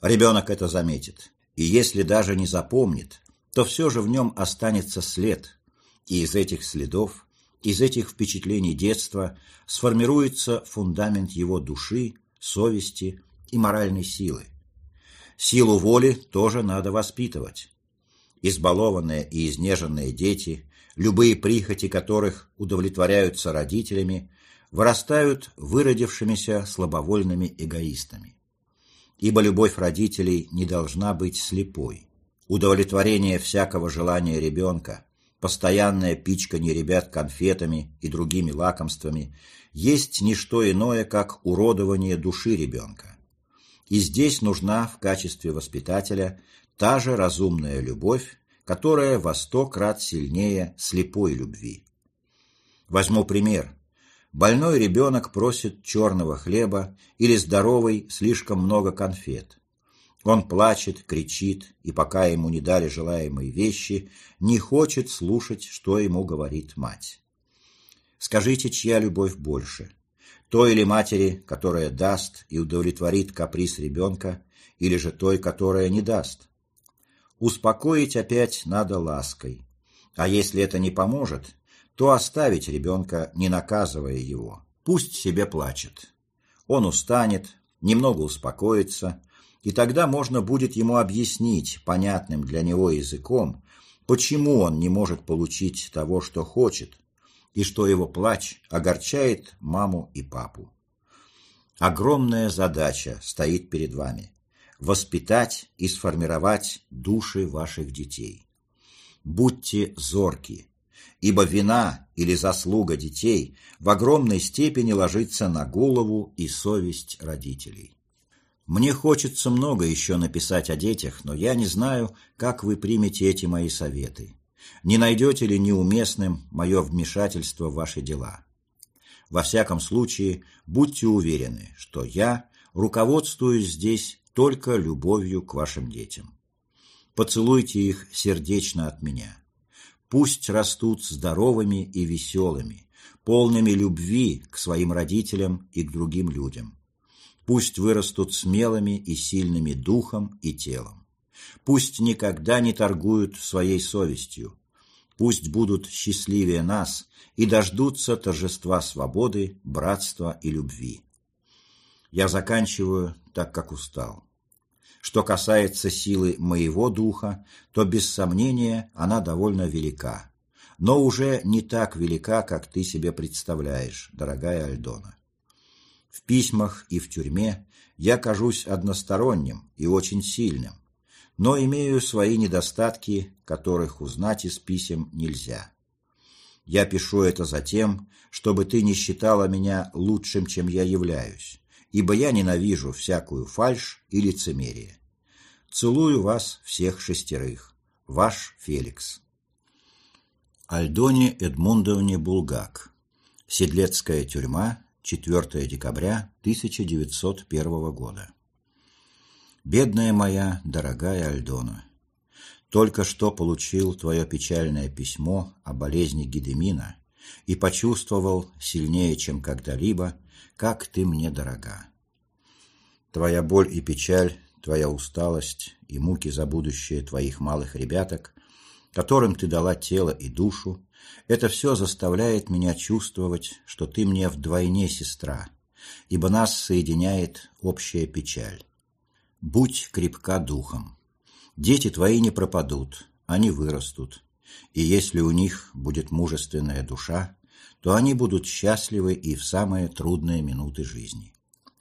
Ребенок это заметит, и если даже не запомнит, то все же в нем останется след, и из этих следов, из этих впечатлений детства сформируется фундамент его души, совести и моральной силы. Силу воли тоже надо воспитывать. Избалованные и изнеженные дети, любые прихоти которых удовлетворяются родителями, вырастают выродившимися слабовольными эгоистами. Ибо любовь родителей не должна быть слепой. Удовлетворение всякого желания ребенка, постоянное пичканье ребят конфетами и другими лакомствами есть не что иное, как уродование души ребенка. И здесь нужна в качестве воспитателя та же разумная любовь, которая во сто крат сильнее слепой любви. Возьму пример. Больной ребенок просит черного хлеба или здоровый слишком много конфет. Он плачет, кричит, и пока ему не дали желаемые вещи, не хочет слушать, что ему говорит мать. Скажите, чья любовь больше? Той или матери, которая даст и удовлетворит каприз ребенка, или же той, которая не даст? Успокоить опять надо лаской. А если это не поможет, то оставить ребенка, не наказывая его. Пусть себе плачет. Он устанет, немного успокоится, и тогда можно будет ему объяснить понятным для него языком, почему он не может получить того, что хочет, и что его плач огорчает маму и папу. Огромная задача стоит перед вами воспитать и сформировать души ваших детей. Будьте зорки, ибо вина или заслуга детей в огромной степени ложится на голову и совесть родителей. Мне хочется много еще написать о детях, но я не знаю, как вы примете эти мои советы. Не найдете ли неуместным мое вмешательство в ваши дела? Во всяком случае, будьте уверены, что я руководствуюсь здесь только любовью к вашим детям. Поцелуйте их сердечно от меня. Пусть растут здоровыми и веселыми, полными любви к своим родителям и к другим людям. Пусть вырастут смелыми и сильными духом и телом. Пусть никогда не торгуют своей совестью. Пусть будут счастливее нас и дождутся торжества свободы, братства и любви. Я заканчиваю, так как устал. Что касается силы моего духа, то без сомнения она довольно велика, но уже не так велика, как ты себе представляешь, дорогая Альдона. В письмах и в тюрьме я кажусь односторонним и очень сильным, но имею свои недостатки, которых узнать из писем нельзя. Я пишу это за тем, чтобы ты не считала меня лучшим, чем я являюсь ибо я ненавижу всякую фальшь и лицемерие. Целую вас всех шестерых. Ваш Феликс. Альдоне Эдмундовне Булгак. Седлецкая тюрьма, 4 декабря 1901 года. Бедная моя, дорогая Альдона, только что получил твое печальное письмо о болезни Гедемина и почувствовал сильнее, чем когда-либо, как ты мне дорога. Твоя боль и печаль, твоя усталость и муки за будущее твоих малых ребяток, которым ты дала тело и душу, это все заставляет меня чувствовать, что ты мне вдвойне сестра, ибо нас соединяет общая печаль. Будь крепка духом. Дети твои не пропадут, они вырастут, и если у них будет мужественная душа, то они будут счастливы и в самые трудные минуты жизни.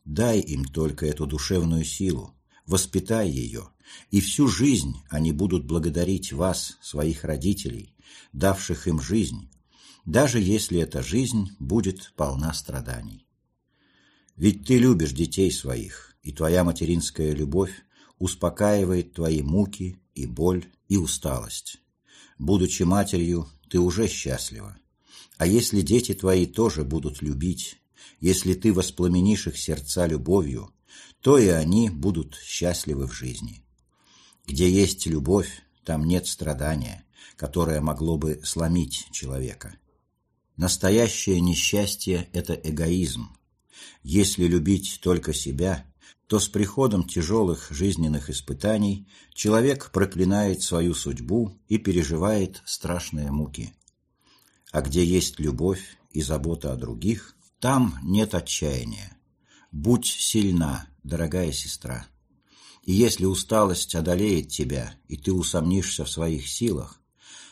Дай им только эту душевную силу, воспитай ее, и всю жизнь они будут благодарить вас, своих родителей, давших им жизнь, даже если эта жизнь будет полна страданий. Ведь ты любишь детей своих, и твоя материнская любовь успокаивает твои муки и боль и усталость. Будучи матерью, ты уже счастлива. А если дети твои тоже будут любить, если ты воспламенишь их сердца любовью, то и они будут счастливы в жизни. Где есть любовь, там нет страдания, которое могло бы сломить человека. Настоящее несчастье – это эгоизм. Если любить только себя, то с приходом тяжелых жизненных испытаний человек проклинает свою судьбу и переживает страшные муки. А где есть любовь и забота о других, там нет отчаяния. Будь сильна, дорогая сестра. И если усталость одолеет тебя, и ты усомнишься в своих силах,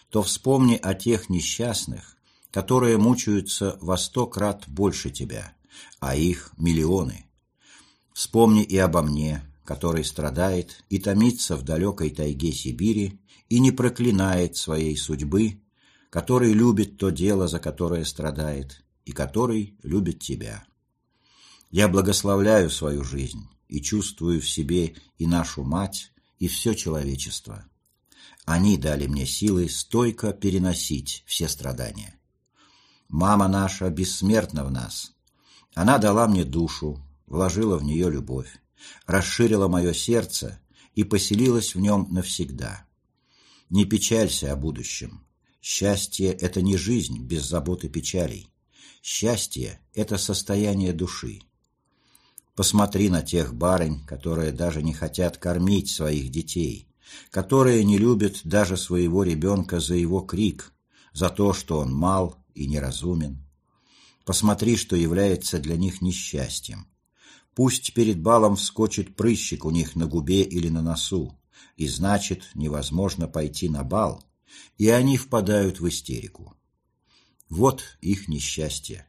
то вспомни о тех несчастных, которые мучаются во сто крат больше тебя, а их миллионы. Вспомни и обо мне, который страдает и томится в далекой тайге Сибири и не проклинает своей судьбы, который любит то дело, за которое страдает, и который любит тебя. Я благословляю свою жизнь и чувствую в себе и нашу мать, и все человечество. Они дали мне силы стойко переносить все страдания. Мама наша бессмертна в нас. Она дала мне душу, вложила в нее любовь, расширила мое сердце и поселилась в нем навсегда. Не печалься о будущем. Счастье – это не жизнь без забот и печалей. Счастье – это состояние души. Посмотри на тех барынь, которые даже не хотят кормить своих детей, которые не любят даже своего ребенка за его крик, за то, что он мал и неразумен. Посмотри, что является для них несчастьем. Пусть перед балом вскочит прыщик у них на губе или на носу, и значит, невозможно пойти на бал, и они впадают в истерику. Вот их несчастье.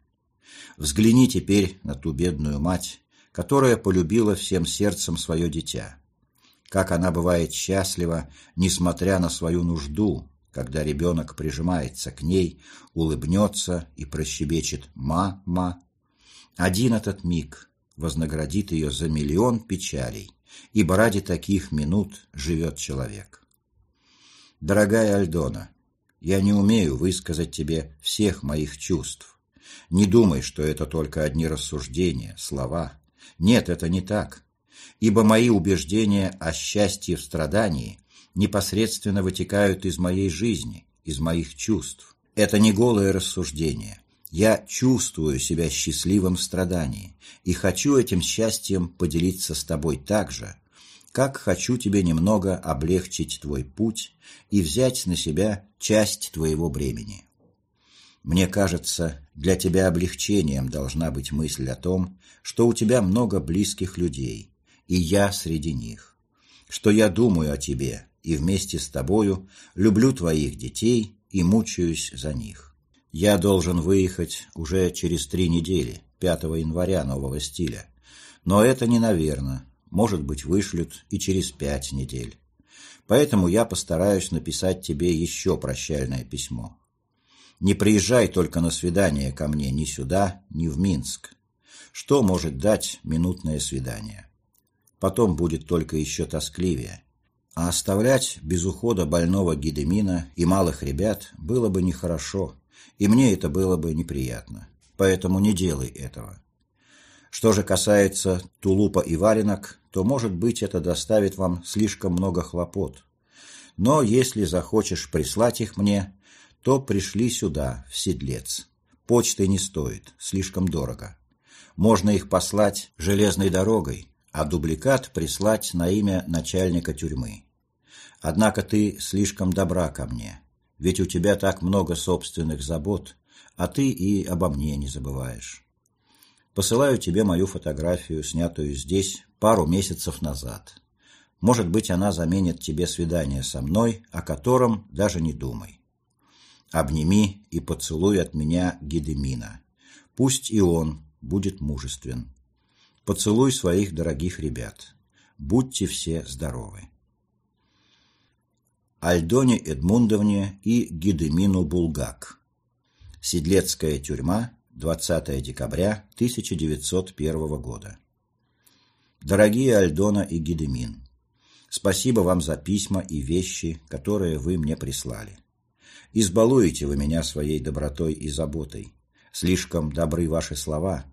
Взгляни теперь на ту бедную мать, которая полюбила всем сердцем свое дитя. Как она бывает счастлива, несмотря на свою нужду, когда ребенок прижимается к ней, улыбнется и прощебечет «ма-ма». Один этот миг вознаградит ее за миллион печалей, ибо ради таких минут живет человек. Дорогая Альдона, я не умею высказать тебе всех моих чувств. Не думай, что это только одни рассуждения, слова. Нет, это не так. Ибо мои убеждения о счастье в страдании непосредственно вытекают из моей жизни, из моих чувств. Это не голое рассуждение. Я чувствую себя счастливым в страдании и хочу этим счастьем поделиться с тобой так же, как хочу тебе немного облегчить твой путь и взять на себя часть твоего бремени. Мне кажется, для тебя облегчением должна быть мысль о том, что у тебя много близких людей, и я среди них, что я думаю о тебе и вместе с тобою люблю твоих детей и мучаюсь за них. Я должен выехать уже через три недели, 5 января нового стиля, но это не наверно, может быть, вышлют и через пять недель. Поэтому я постараюсь написать тебе еще прощальное письмо. Не приезжай только на свидание ко мне ни сюда, ни в Минск. Что может дать минутное свидание? Потом будет только еще тоскливее. А оставлять без ухода больного Гедемина и малых ребят было бы нехорошо, и мне это было бы неприятно. Поэтому не делай этого. Что же касается тулупа и варенок, то, может быть, это доставит вам слишком много хлопот. Но если захочешь прислать их мне, то пришли сюда, в Седлец. Почты не стоит, слишком дорого. Можно их послать железной дорогой, а дубликат прислать на имя начальника тюрьмы. Однако ты слишком добра ко мне, ведь у тебя так много собственных забот, а ты и обо мне не забываешь. Посылаю тебе мою фотографию, снятую здесь пару месяцев назад. Может быть, она заменит тебе свидание со мной, о котором даже не думай. Обними и поцелуй от меня Гедемина. Пусть и он будет мужествен. Поцелуй своих дорогих ребят. Будьте все здоровы. Альдоне Эдмундовне и Гедемину Булгак. Седлецкая тюрьма, 20 декабря 1901 года. Дорогие Альдона и Гедемин, спасибо вам за письма и вещи, которые вы мне прислали. Избалуете вы меня своей добротой и заботой. Слишком добры ваши слова.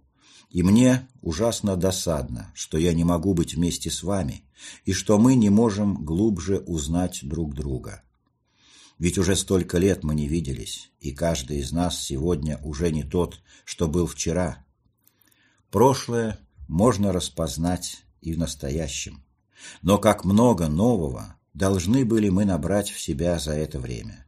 И мне ужасно досадно, что я не могу быть вместе с вами, и что мы не можем глубже узнать друг друга. Ведь уже столько лет мы не виделись, и каждый из нас сегодня уже не тот, что был вчера. Прошлое можно распознать и в настоящем. Но как много нового должны были мы набрать в себя за это время.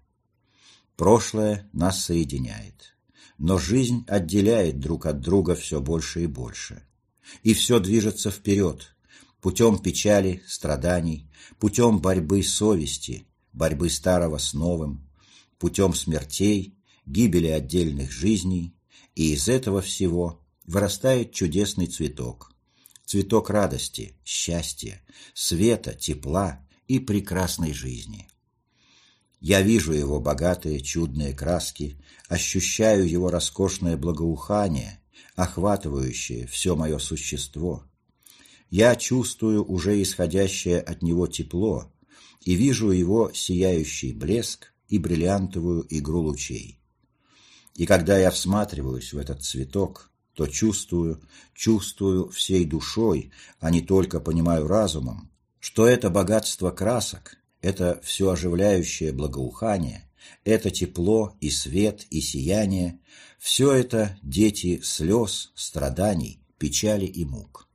Прошлое нас соединяет, но жизнь отделяет друг от друга все больше и больше. И все движется вперед, путем печали, страданий, путем борьбы совести, борьбы старого с новым, путем смертей, гибели отдельных жизней, и из этого всего вырастает чудесный цветок. Цветок радости, счастья, света, тепла и прекрасной жизни. Я вижу его богатые чудные краски, ощущаю его роскошное благоухание, охватывающее все мое существо. Я чувствую уже исходящее от него тепло и вижу его сияющий блеск и бриллиантовую игру лучей. И когда я всматриваюсь в этот цветок, то чувствую, чувствую всей душой, а не только понимаю разумом, что это богатство красок, это все оживляющее благоухание, это тепло и свет и сияние, все это дети слез, страданий, печали и мук.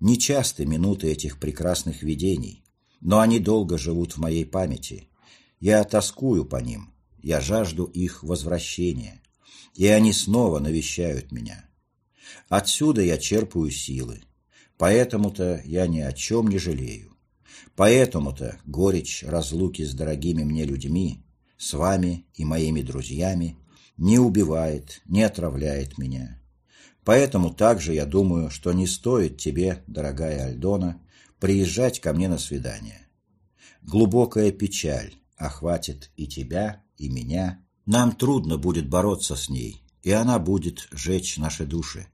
Нечасты минуты этих прекрасных видений, но они долго живут в моей памяти. Я тоскую по ним, я жажду их возвращения, и они снова навещают меня. Отсюда я черпаю силы, поэтому-то я ни о чем не жалею. Поэтому-то горечь разлуки с дорогими мне людьми, с вами и моими друзьями, не убивает, не отравляет меня. Поэтому также я думаю, что не стоит тебе, дорогая Альдона, приезжать ко мне на свидание. Глубокая печаль охватит и тебя, и меня. Нам трудно будет бороться с ней, и она будет жечь наши души.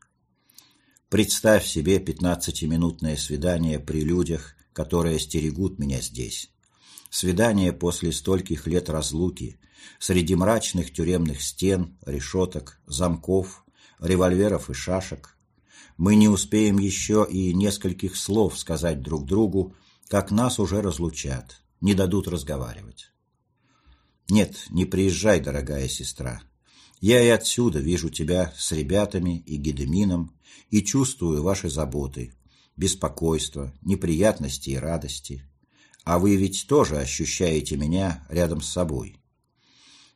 Представь себе пятнадцатиминутное свидание при людях, которые стерегут меня здесь. Свидание после стольких лет разлуки, среди мрачных тюремных стен, решеток, замков, револьверов и шашек. Мы не успеем еще и нескольких слов сказать друг другу, как нас уже разлучат, не дадут разговаривать. Нет, не приезжай, дорогая сестра. Я и отсюда вижу тебя с ребятами и Гедемином и чувствую ваши заботы, беспокойство, неприятности и радости. А вы ведь тоже ощущаете меня рядом с собой.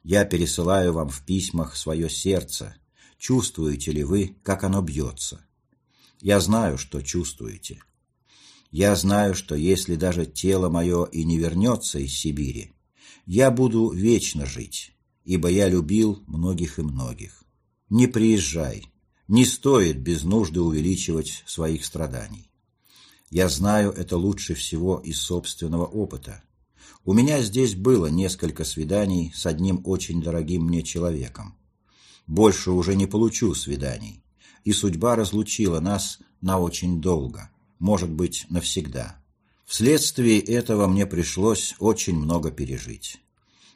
Я пересылаю вам в письмах свое сердце. Чувствуете ли вы, как оно бьется? Я знаю, что чувствуете. Я знаю, что если даже тело мое и не вернется из Сибири, я буду вечно жить, ибо я любил многих и многих. Не приезжай, не стоит без нужды увеличивать своих страданий. Я знаю это лучше всего из собственного опыта. У меня здесь было несколько свиданий с одним очень дорогим мне человеком. Больше уже не получу свиданий, и судьба разлучила нас на очень долго, может быть, навсегда. Вследствие этого мне пришлось очень много пережить.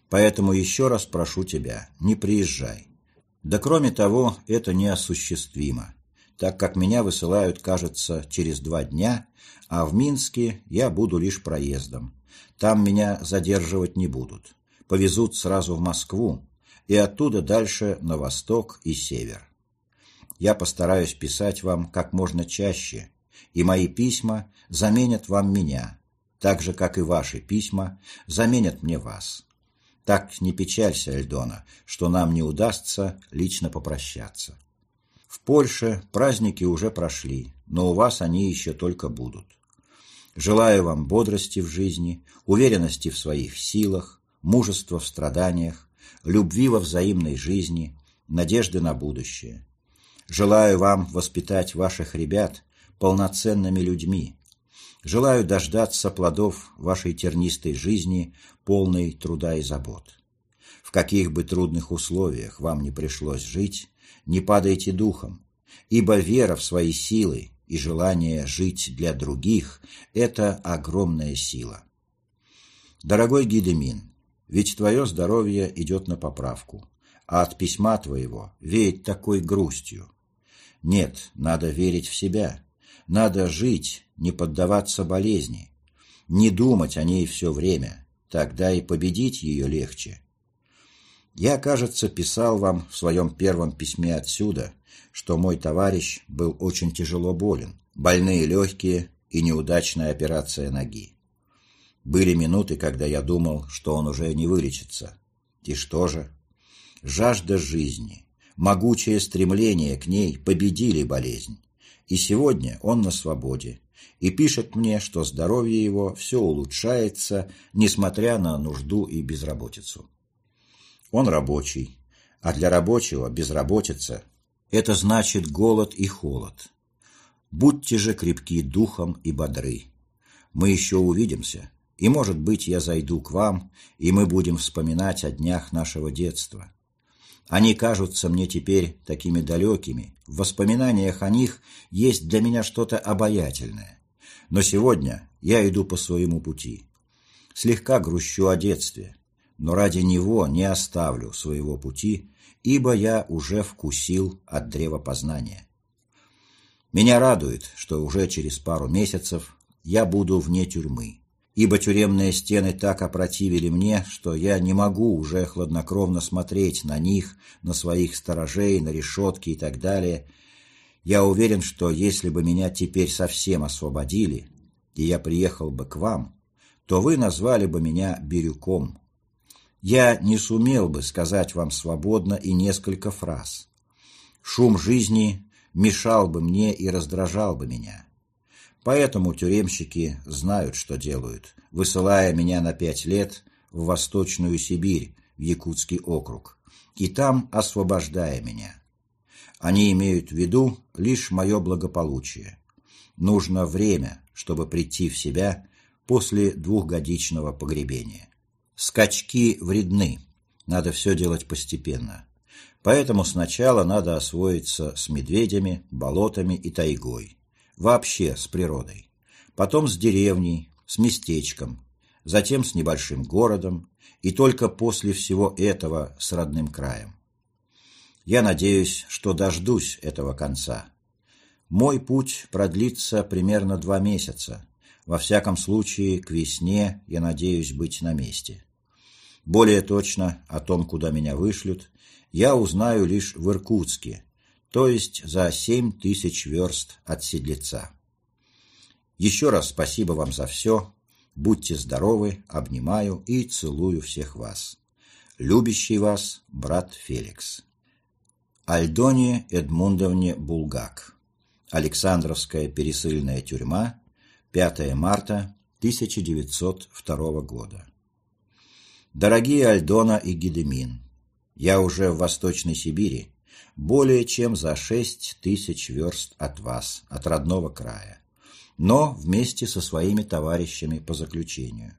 Поэтому еще раз прошу тебя, не приезжай. Да кроме того, это неосуществимо, так как меня высылают, кажется, через два дня, а в Минске я буду лишь проездом. Там меня задерживать не будут. Повезут сразу в Москву и оттуда дальше на восток и север. Я постараюсь писать вам как можно чаще, и мои письма заменят вам меня, так же, как и ваши письма заменят мне вас. Так не печалься, Эльдона, что нам не удастся лично попрощаться. В Польше праздники уже прошли, но у вас они еще только будут. Желаю вам бодрости в жизни, уверенности в своих силах, мужества в страданиях, любви во взаимной жизни, надежды на будущее. Желаю вам воспитать ваших ребят полноценными людьми, Желаю дождаться плодов вашей тернистой жизни, полной труда и забот. В каких бы трудных условиях вам не пришлось жить, не падайте духом, ибо вера в свои силы и желание жить для других – это огромная сила. Дорогой Гидемин, ведь твое здоровье идет на поправку, а от письма твоего веет такой грустью. Нет, надо верить в себя, надо жить, не поддаваться болезни, не думать о ней все время, тогда и победить ее легче. Я, кажется, писал вам в своем первом письме отсюда, что мой товарищ был очень тяжело болен, больные легкие и неудачная операция ноги. Были минуты, когда я думал, что он уже не вылечится. И что же? Жажда жизни, могучее стремление к ней победили болезнь. И сегодня он на свободе, и пишет мне, что здоровье его все улучшается, несмотря на нужду и безработицу. Он рабочий, а для рабочего безработица – это значит голод и холод. Будьте же крепки духом и бодры. Мы еще увидимся, и, может быть, я зайду к вам, и мы будем вспоминать о днях нашего детства. Они кажутся мне теперь такими далекими, в воспоминаниях о них есть для меня что-то обаятельное. Но сегодня я иду по своему пути. Слегка грущу о детстве, но ради него не оставлю своего пути, ибо я уже вкусил от древа познания. Меня радует, что уже через пару месяцев я буду вне тюрьмы ибо тюремные стены так опротивили мне, что я не могу уже хладнокровно смотреть на них, на своих сторожей, на решетки и так далее. Я уверен, что если бы меня теперь совсем освободили, и я приехал бы к вам, то вы назвали бы меня Бирюком. Я не сумел бы сказать вам свободно и несколько фраз. Шум жизни мешал бы мне и раздражал бы меня. Поэтому тюремщики знают, что делают, высылая меня на пять лет в Восточную Сибирь, в Якутский округ, и там освобождая меня. Они имеют в виду лишь мое благополучие. Нужно время, чтобы прийти в себя после двухгодичного погребения. Скачки вредны, надо все делать постепенно. Поэтому сначала надо освоиться с медведями, болотами и тайгой вообще с природой, потом с деревней, с местечком, затем с небольшим городом и только после всего этого с родным краем. Я надеюсь, что дождусь этого конца. Мой путь продлится примерно два месяца. Во всяком случае, к весне я надеюсь быть на месте. Более точно о том, куда меня вышлют, я узнаю лишь в Иркутске, то есть за семь тысяч верст от Седлеца. Еще раз спасибо вам за все. Будьте здоровы, обнимаю и целую всех вас. Любящий вас брат Феликс. Альдоне Эдмундовне Булгак. Александровская пересыльная тюрьма. 5 марта 1902 года. Дорогие Альдона и Гедемин, я уже в Восточной Сибири, более чем за шесть тысяч верст от вас, от родного края, но вместе со своими товарищами по заключению.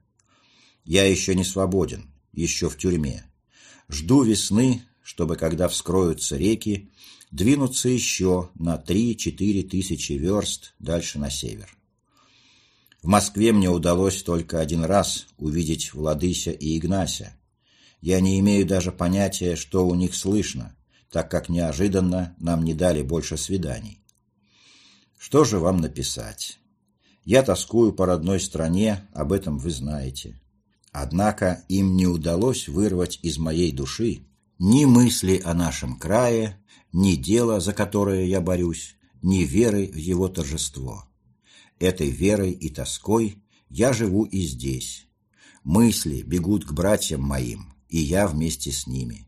Я еще не свободен, еще в тюрьме. Жду весны, чтобы, когда вскроются реки, двинуться еще на три-четыре тысячи верст дальше на север. В Москве мне удалось только один раз увидеть Владыся и Игнася. Я не имею даже понятия, что у них слышно, так как неожиданно нам не дали больше свиданий. Что же вам написать? Я тоскую по родной стране, об этом вы знаете. Однако им не удалось вырвать из моей души ни мысли о нашем крае, ни дела, за которое я борюсь, ни веры в его торжество. Этой верой и тоской я живу и здесь. Мысли бегут к братьям моим, и я вместе с ними.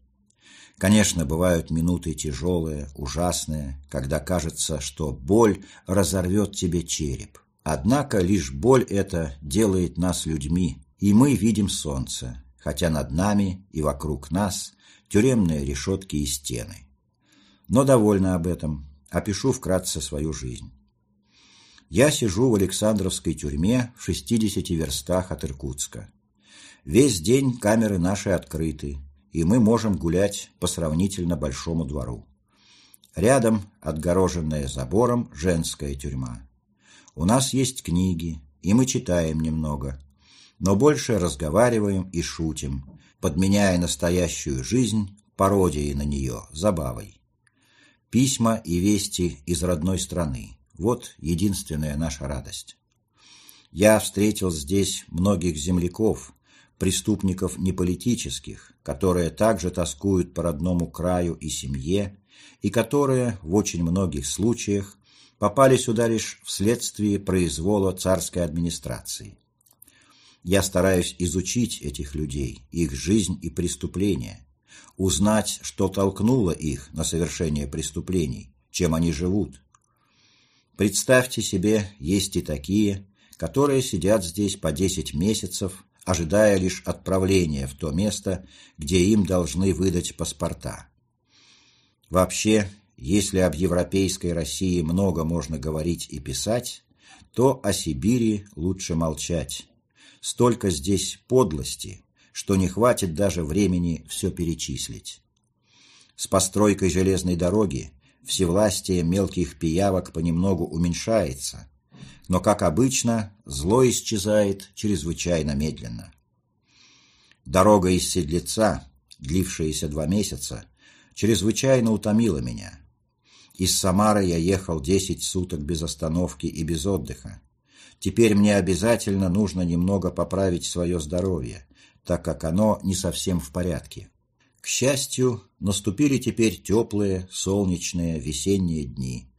Конечно, бывают минуты тяжелые, ужасные, когда кажется, что боль разорвет тебе череп. Однако лишь боль эта делает нас людьми, и мы видим солнце, хотя над нами и вокруг нас тюремные решетки и стены. Но довольно об этом, опишу вкратце свою жизнь. Я сижу в Александровской тюрьме в 60 верстах от Иркутска. Весь день камеры наши открыты, и мы можем гулять по сравнительно большому двору. Рядом, отгороженная забором, женская тюрьма. У нас есть книги, и мы читаем немного, но больше разговариваем и шутим, подменяя настоящую жизнь пародией на нее, забавой. Письма и вести из родной страны – вот единственная наша радость. Я встретил здесь многих земляков, преступников неполитических, которые также тоскуют по родному краю и семье, и которые в очень многих случаях попали сюда лишь вследствие произвола царской администрации. Я стараюсь изучить этих людей, их жизнь и преступления, узнать, что толкнуло их на совершение преступлений, чем они живут. Представьте себе, есть и такие, которые сидят здесь по 10 месяцев, ожидая лишь отправления в то место, где им должны выдать паспорта. Вообще, если об европейской России много можно говорить и писать, то о Сибири лучше молчать. Столько здесь подлости, что не хватит даже времени все перечислить. С постройкой железной дороги всевластие мелких пиявок понемногу уменьшается, но, как обычно, зло исчезает чрезвычайно медленно. Дорога из Седлеца, длившаяся два месяца, чрезвычайно утомила меня. Из Самары я ехал десять суток без остановки и без отдыха. Теперь мне обязательно нужно немного поправить свое здоровье, так как оно не совсем в порядке. К счастью, наступили теперь теплые, солнечные, весенние дни,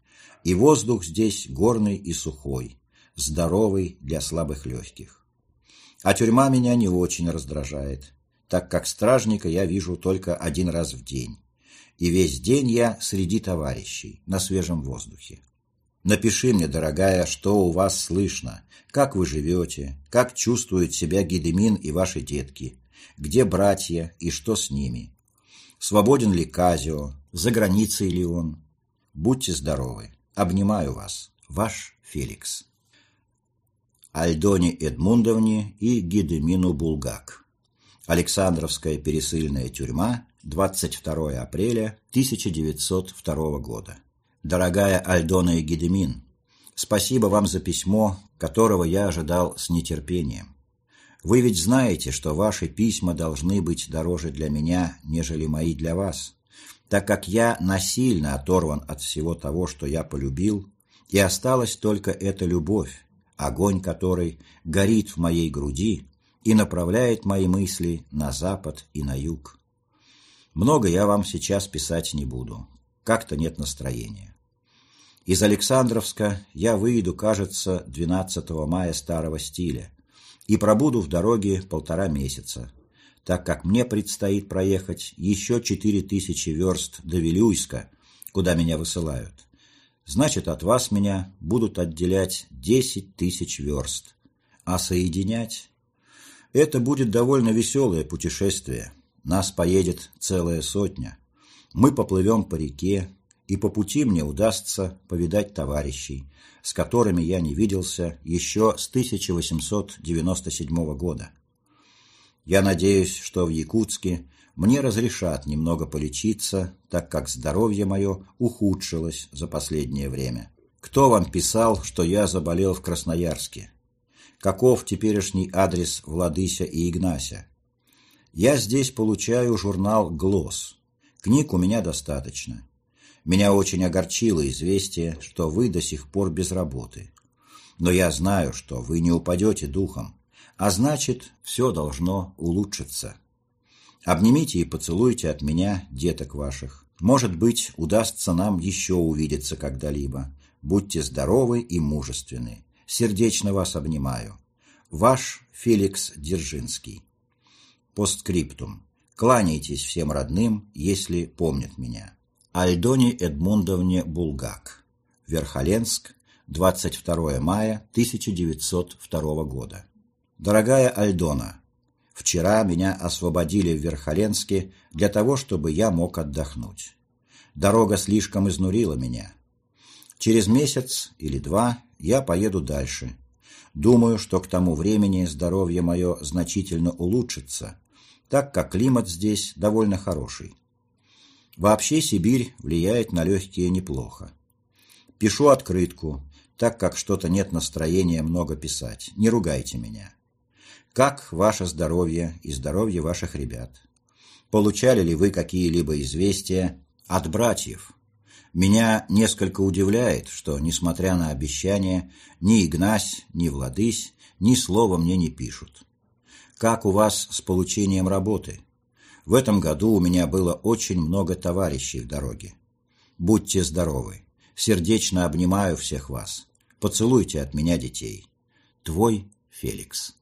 и воздух здесь горный и сухой, здоровый для слабых легких. А тюрьма меня не очень раздражает, так как стражника я вижу только один раз в день, и весь день я среди товарищей, на свежем воздухе. Напиши мне, дорогая, что у вас слышно, как вы живете, как чувствуют себя Гедемин и ваши детки, где братья и что с ними. Свободен ли Казио, за границей ли он? Будьте здоровы. Обнимаю вас. Ваш Феликс. Альдоне Эдмундовне и Гедемину Булгак. Александровская пересыльная тюрьма, 22 апреля 1902 года. Дорогая Альдона и Гедемин, спасибо вам за письмо, которого я ожидал с нетерпением. Вы ведь знаете, что ваши письма должны быть дороже для меня, нежели мои для вас, так как я насильно оторван от всего того, что я полюбил, и осталась только эта любовь, огонь которой горит в моей груди и направляет мои мысли на запад и на юг. Много я вам сейчас писать не буду, как-то нет настроения. Из Александровска я выйду, кажется, 12 мая старого стиля, и пробуду в дороге полтора месяца, так как мне предстоит проехать еще четыре тысячи верст до Вилюйска, куда меня высылают. Значит, от вас меня будут отделять десять тысяч верст, а соединять... Это будет довольно веселое путешествие. Нас поедет целая сотня. Мы поплывем по реке, и по пути мне удастся повидать товарищей, с которыми я не виделся еще с 1897 года. Я надеюсь, что в Якутске мне разрешат немного полечиться, так как здоровье мое ухудшилось за последнее время. Кто вам писал, что я заболел в Красноярске? Каков теперешний адрес Владыся и Игнася? Я здесь получаю журнал «Глосс». Книг у меня достаточно. Меня очень огорчило известие, что вы до сих пор без работы. Но я знаю, что вы не упадете духом, а значит, все должно улучшиться. Обнимите и поцелуйте от меня деток ваших. Может быть, удастся нам еще увидеться когда-либо. Будьте здоровы и мужественны. Сердечно вас обнимаю. Ваш Феликс Дзержинский. Постскриптум. Кланяйтесь всем родным, если помнят меня. Альдоне Эдмундовне Булгак. Верхоленск, 22 мая 1902 года. Дорогая Альдона, вчера меня освободили в Верхоленске для того, чтобы я мог отдохнуть. Дорога слишком изнурила меня. Через месяц или два я поеду дальше. Думаю, что к тому времени здоровье мое значительно улучшится, так как климат здесь довольно хороший. Вообще Сибирь влияет на легкие неплохо. Пишу открытку, так как что-то нет настроения много писать. Не ругайте меня. Как ваше здоровье и здоровье ваших ребят? Получали ли вы какие-либо известия от братьев? Меня несколько удивляет, что, несмотря на обещания, ни Игнась, ни Владысь ни слова мне не пишут. Как у вас с получением работы? В этом году у меня было очень много товарищей в дороге. Будьте здоровы. Сердечно обнимаю всех вас. Поцелуйте от меня детей. Твой Феликс.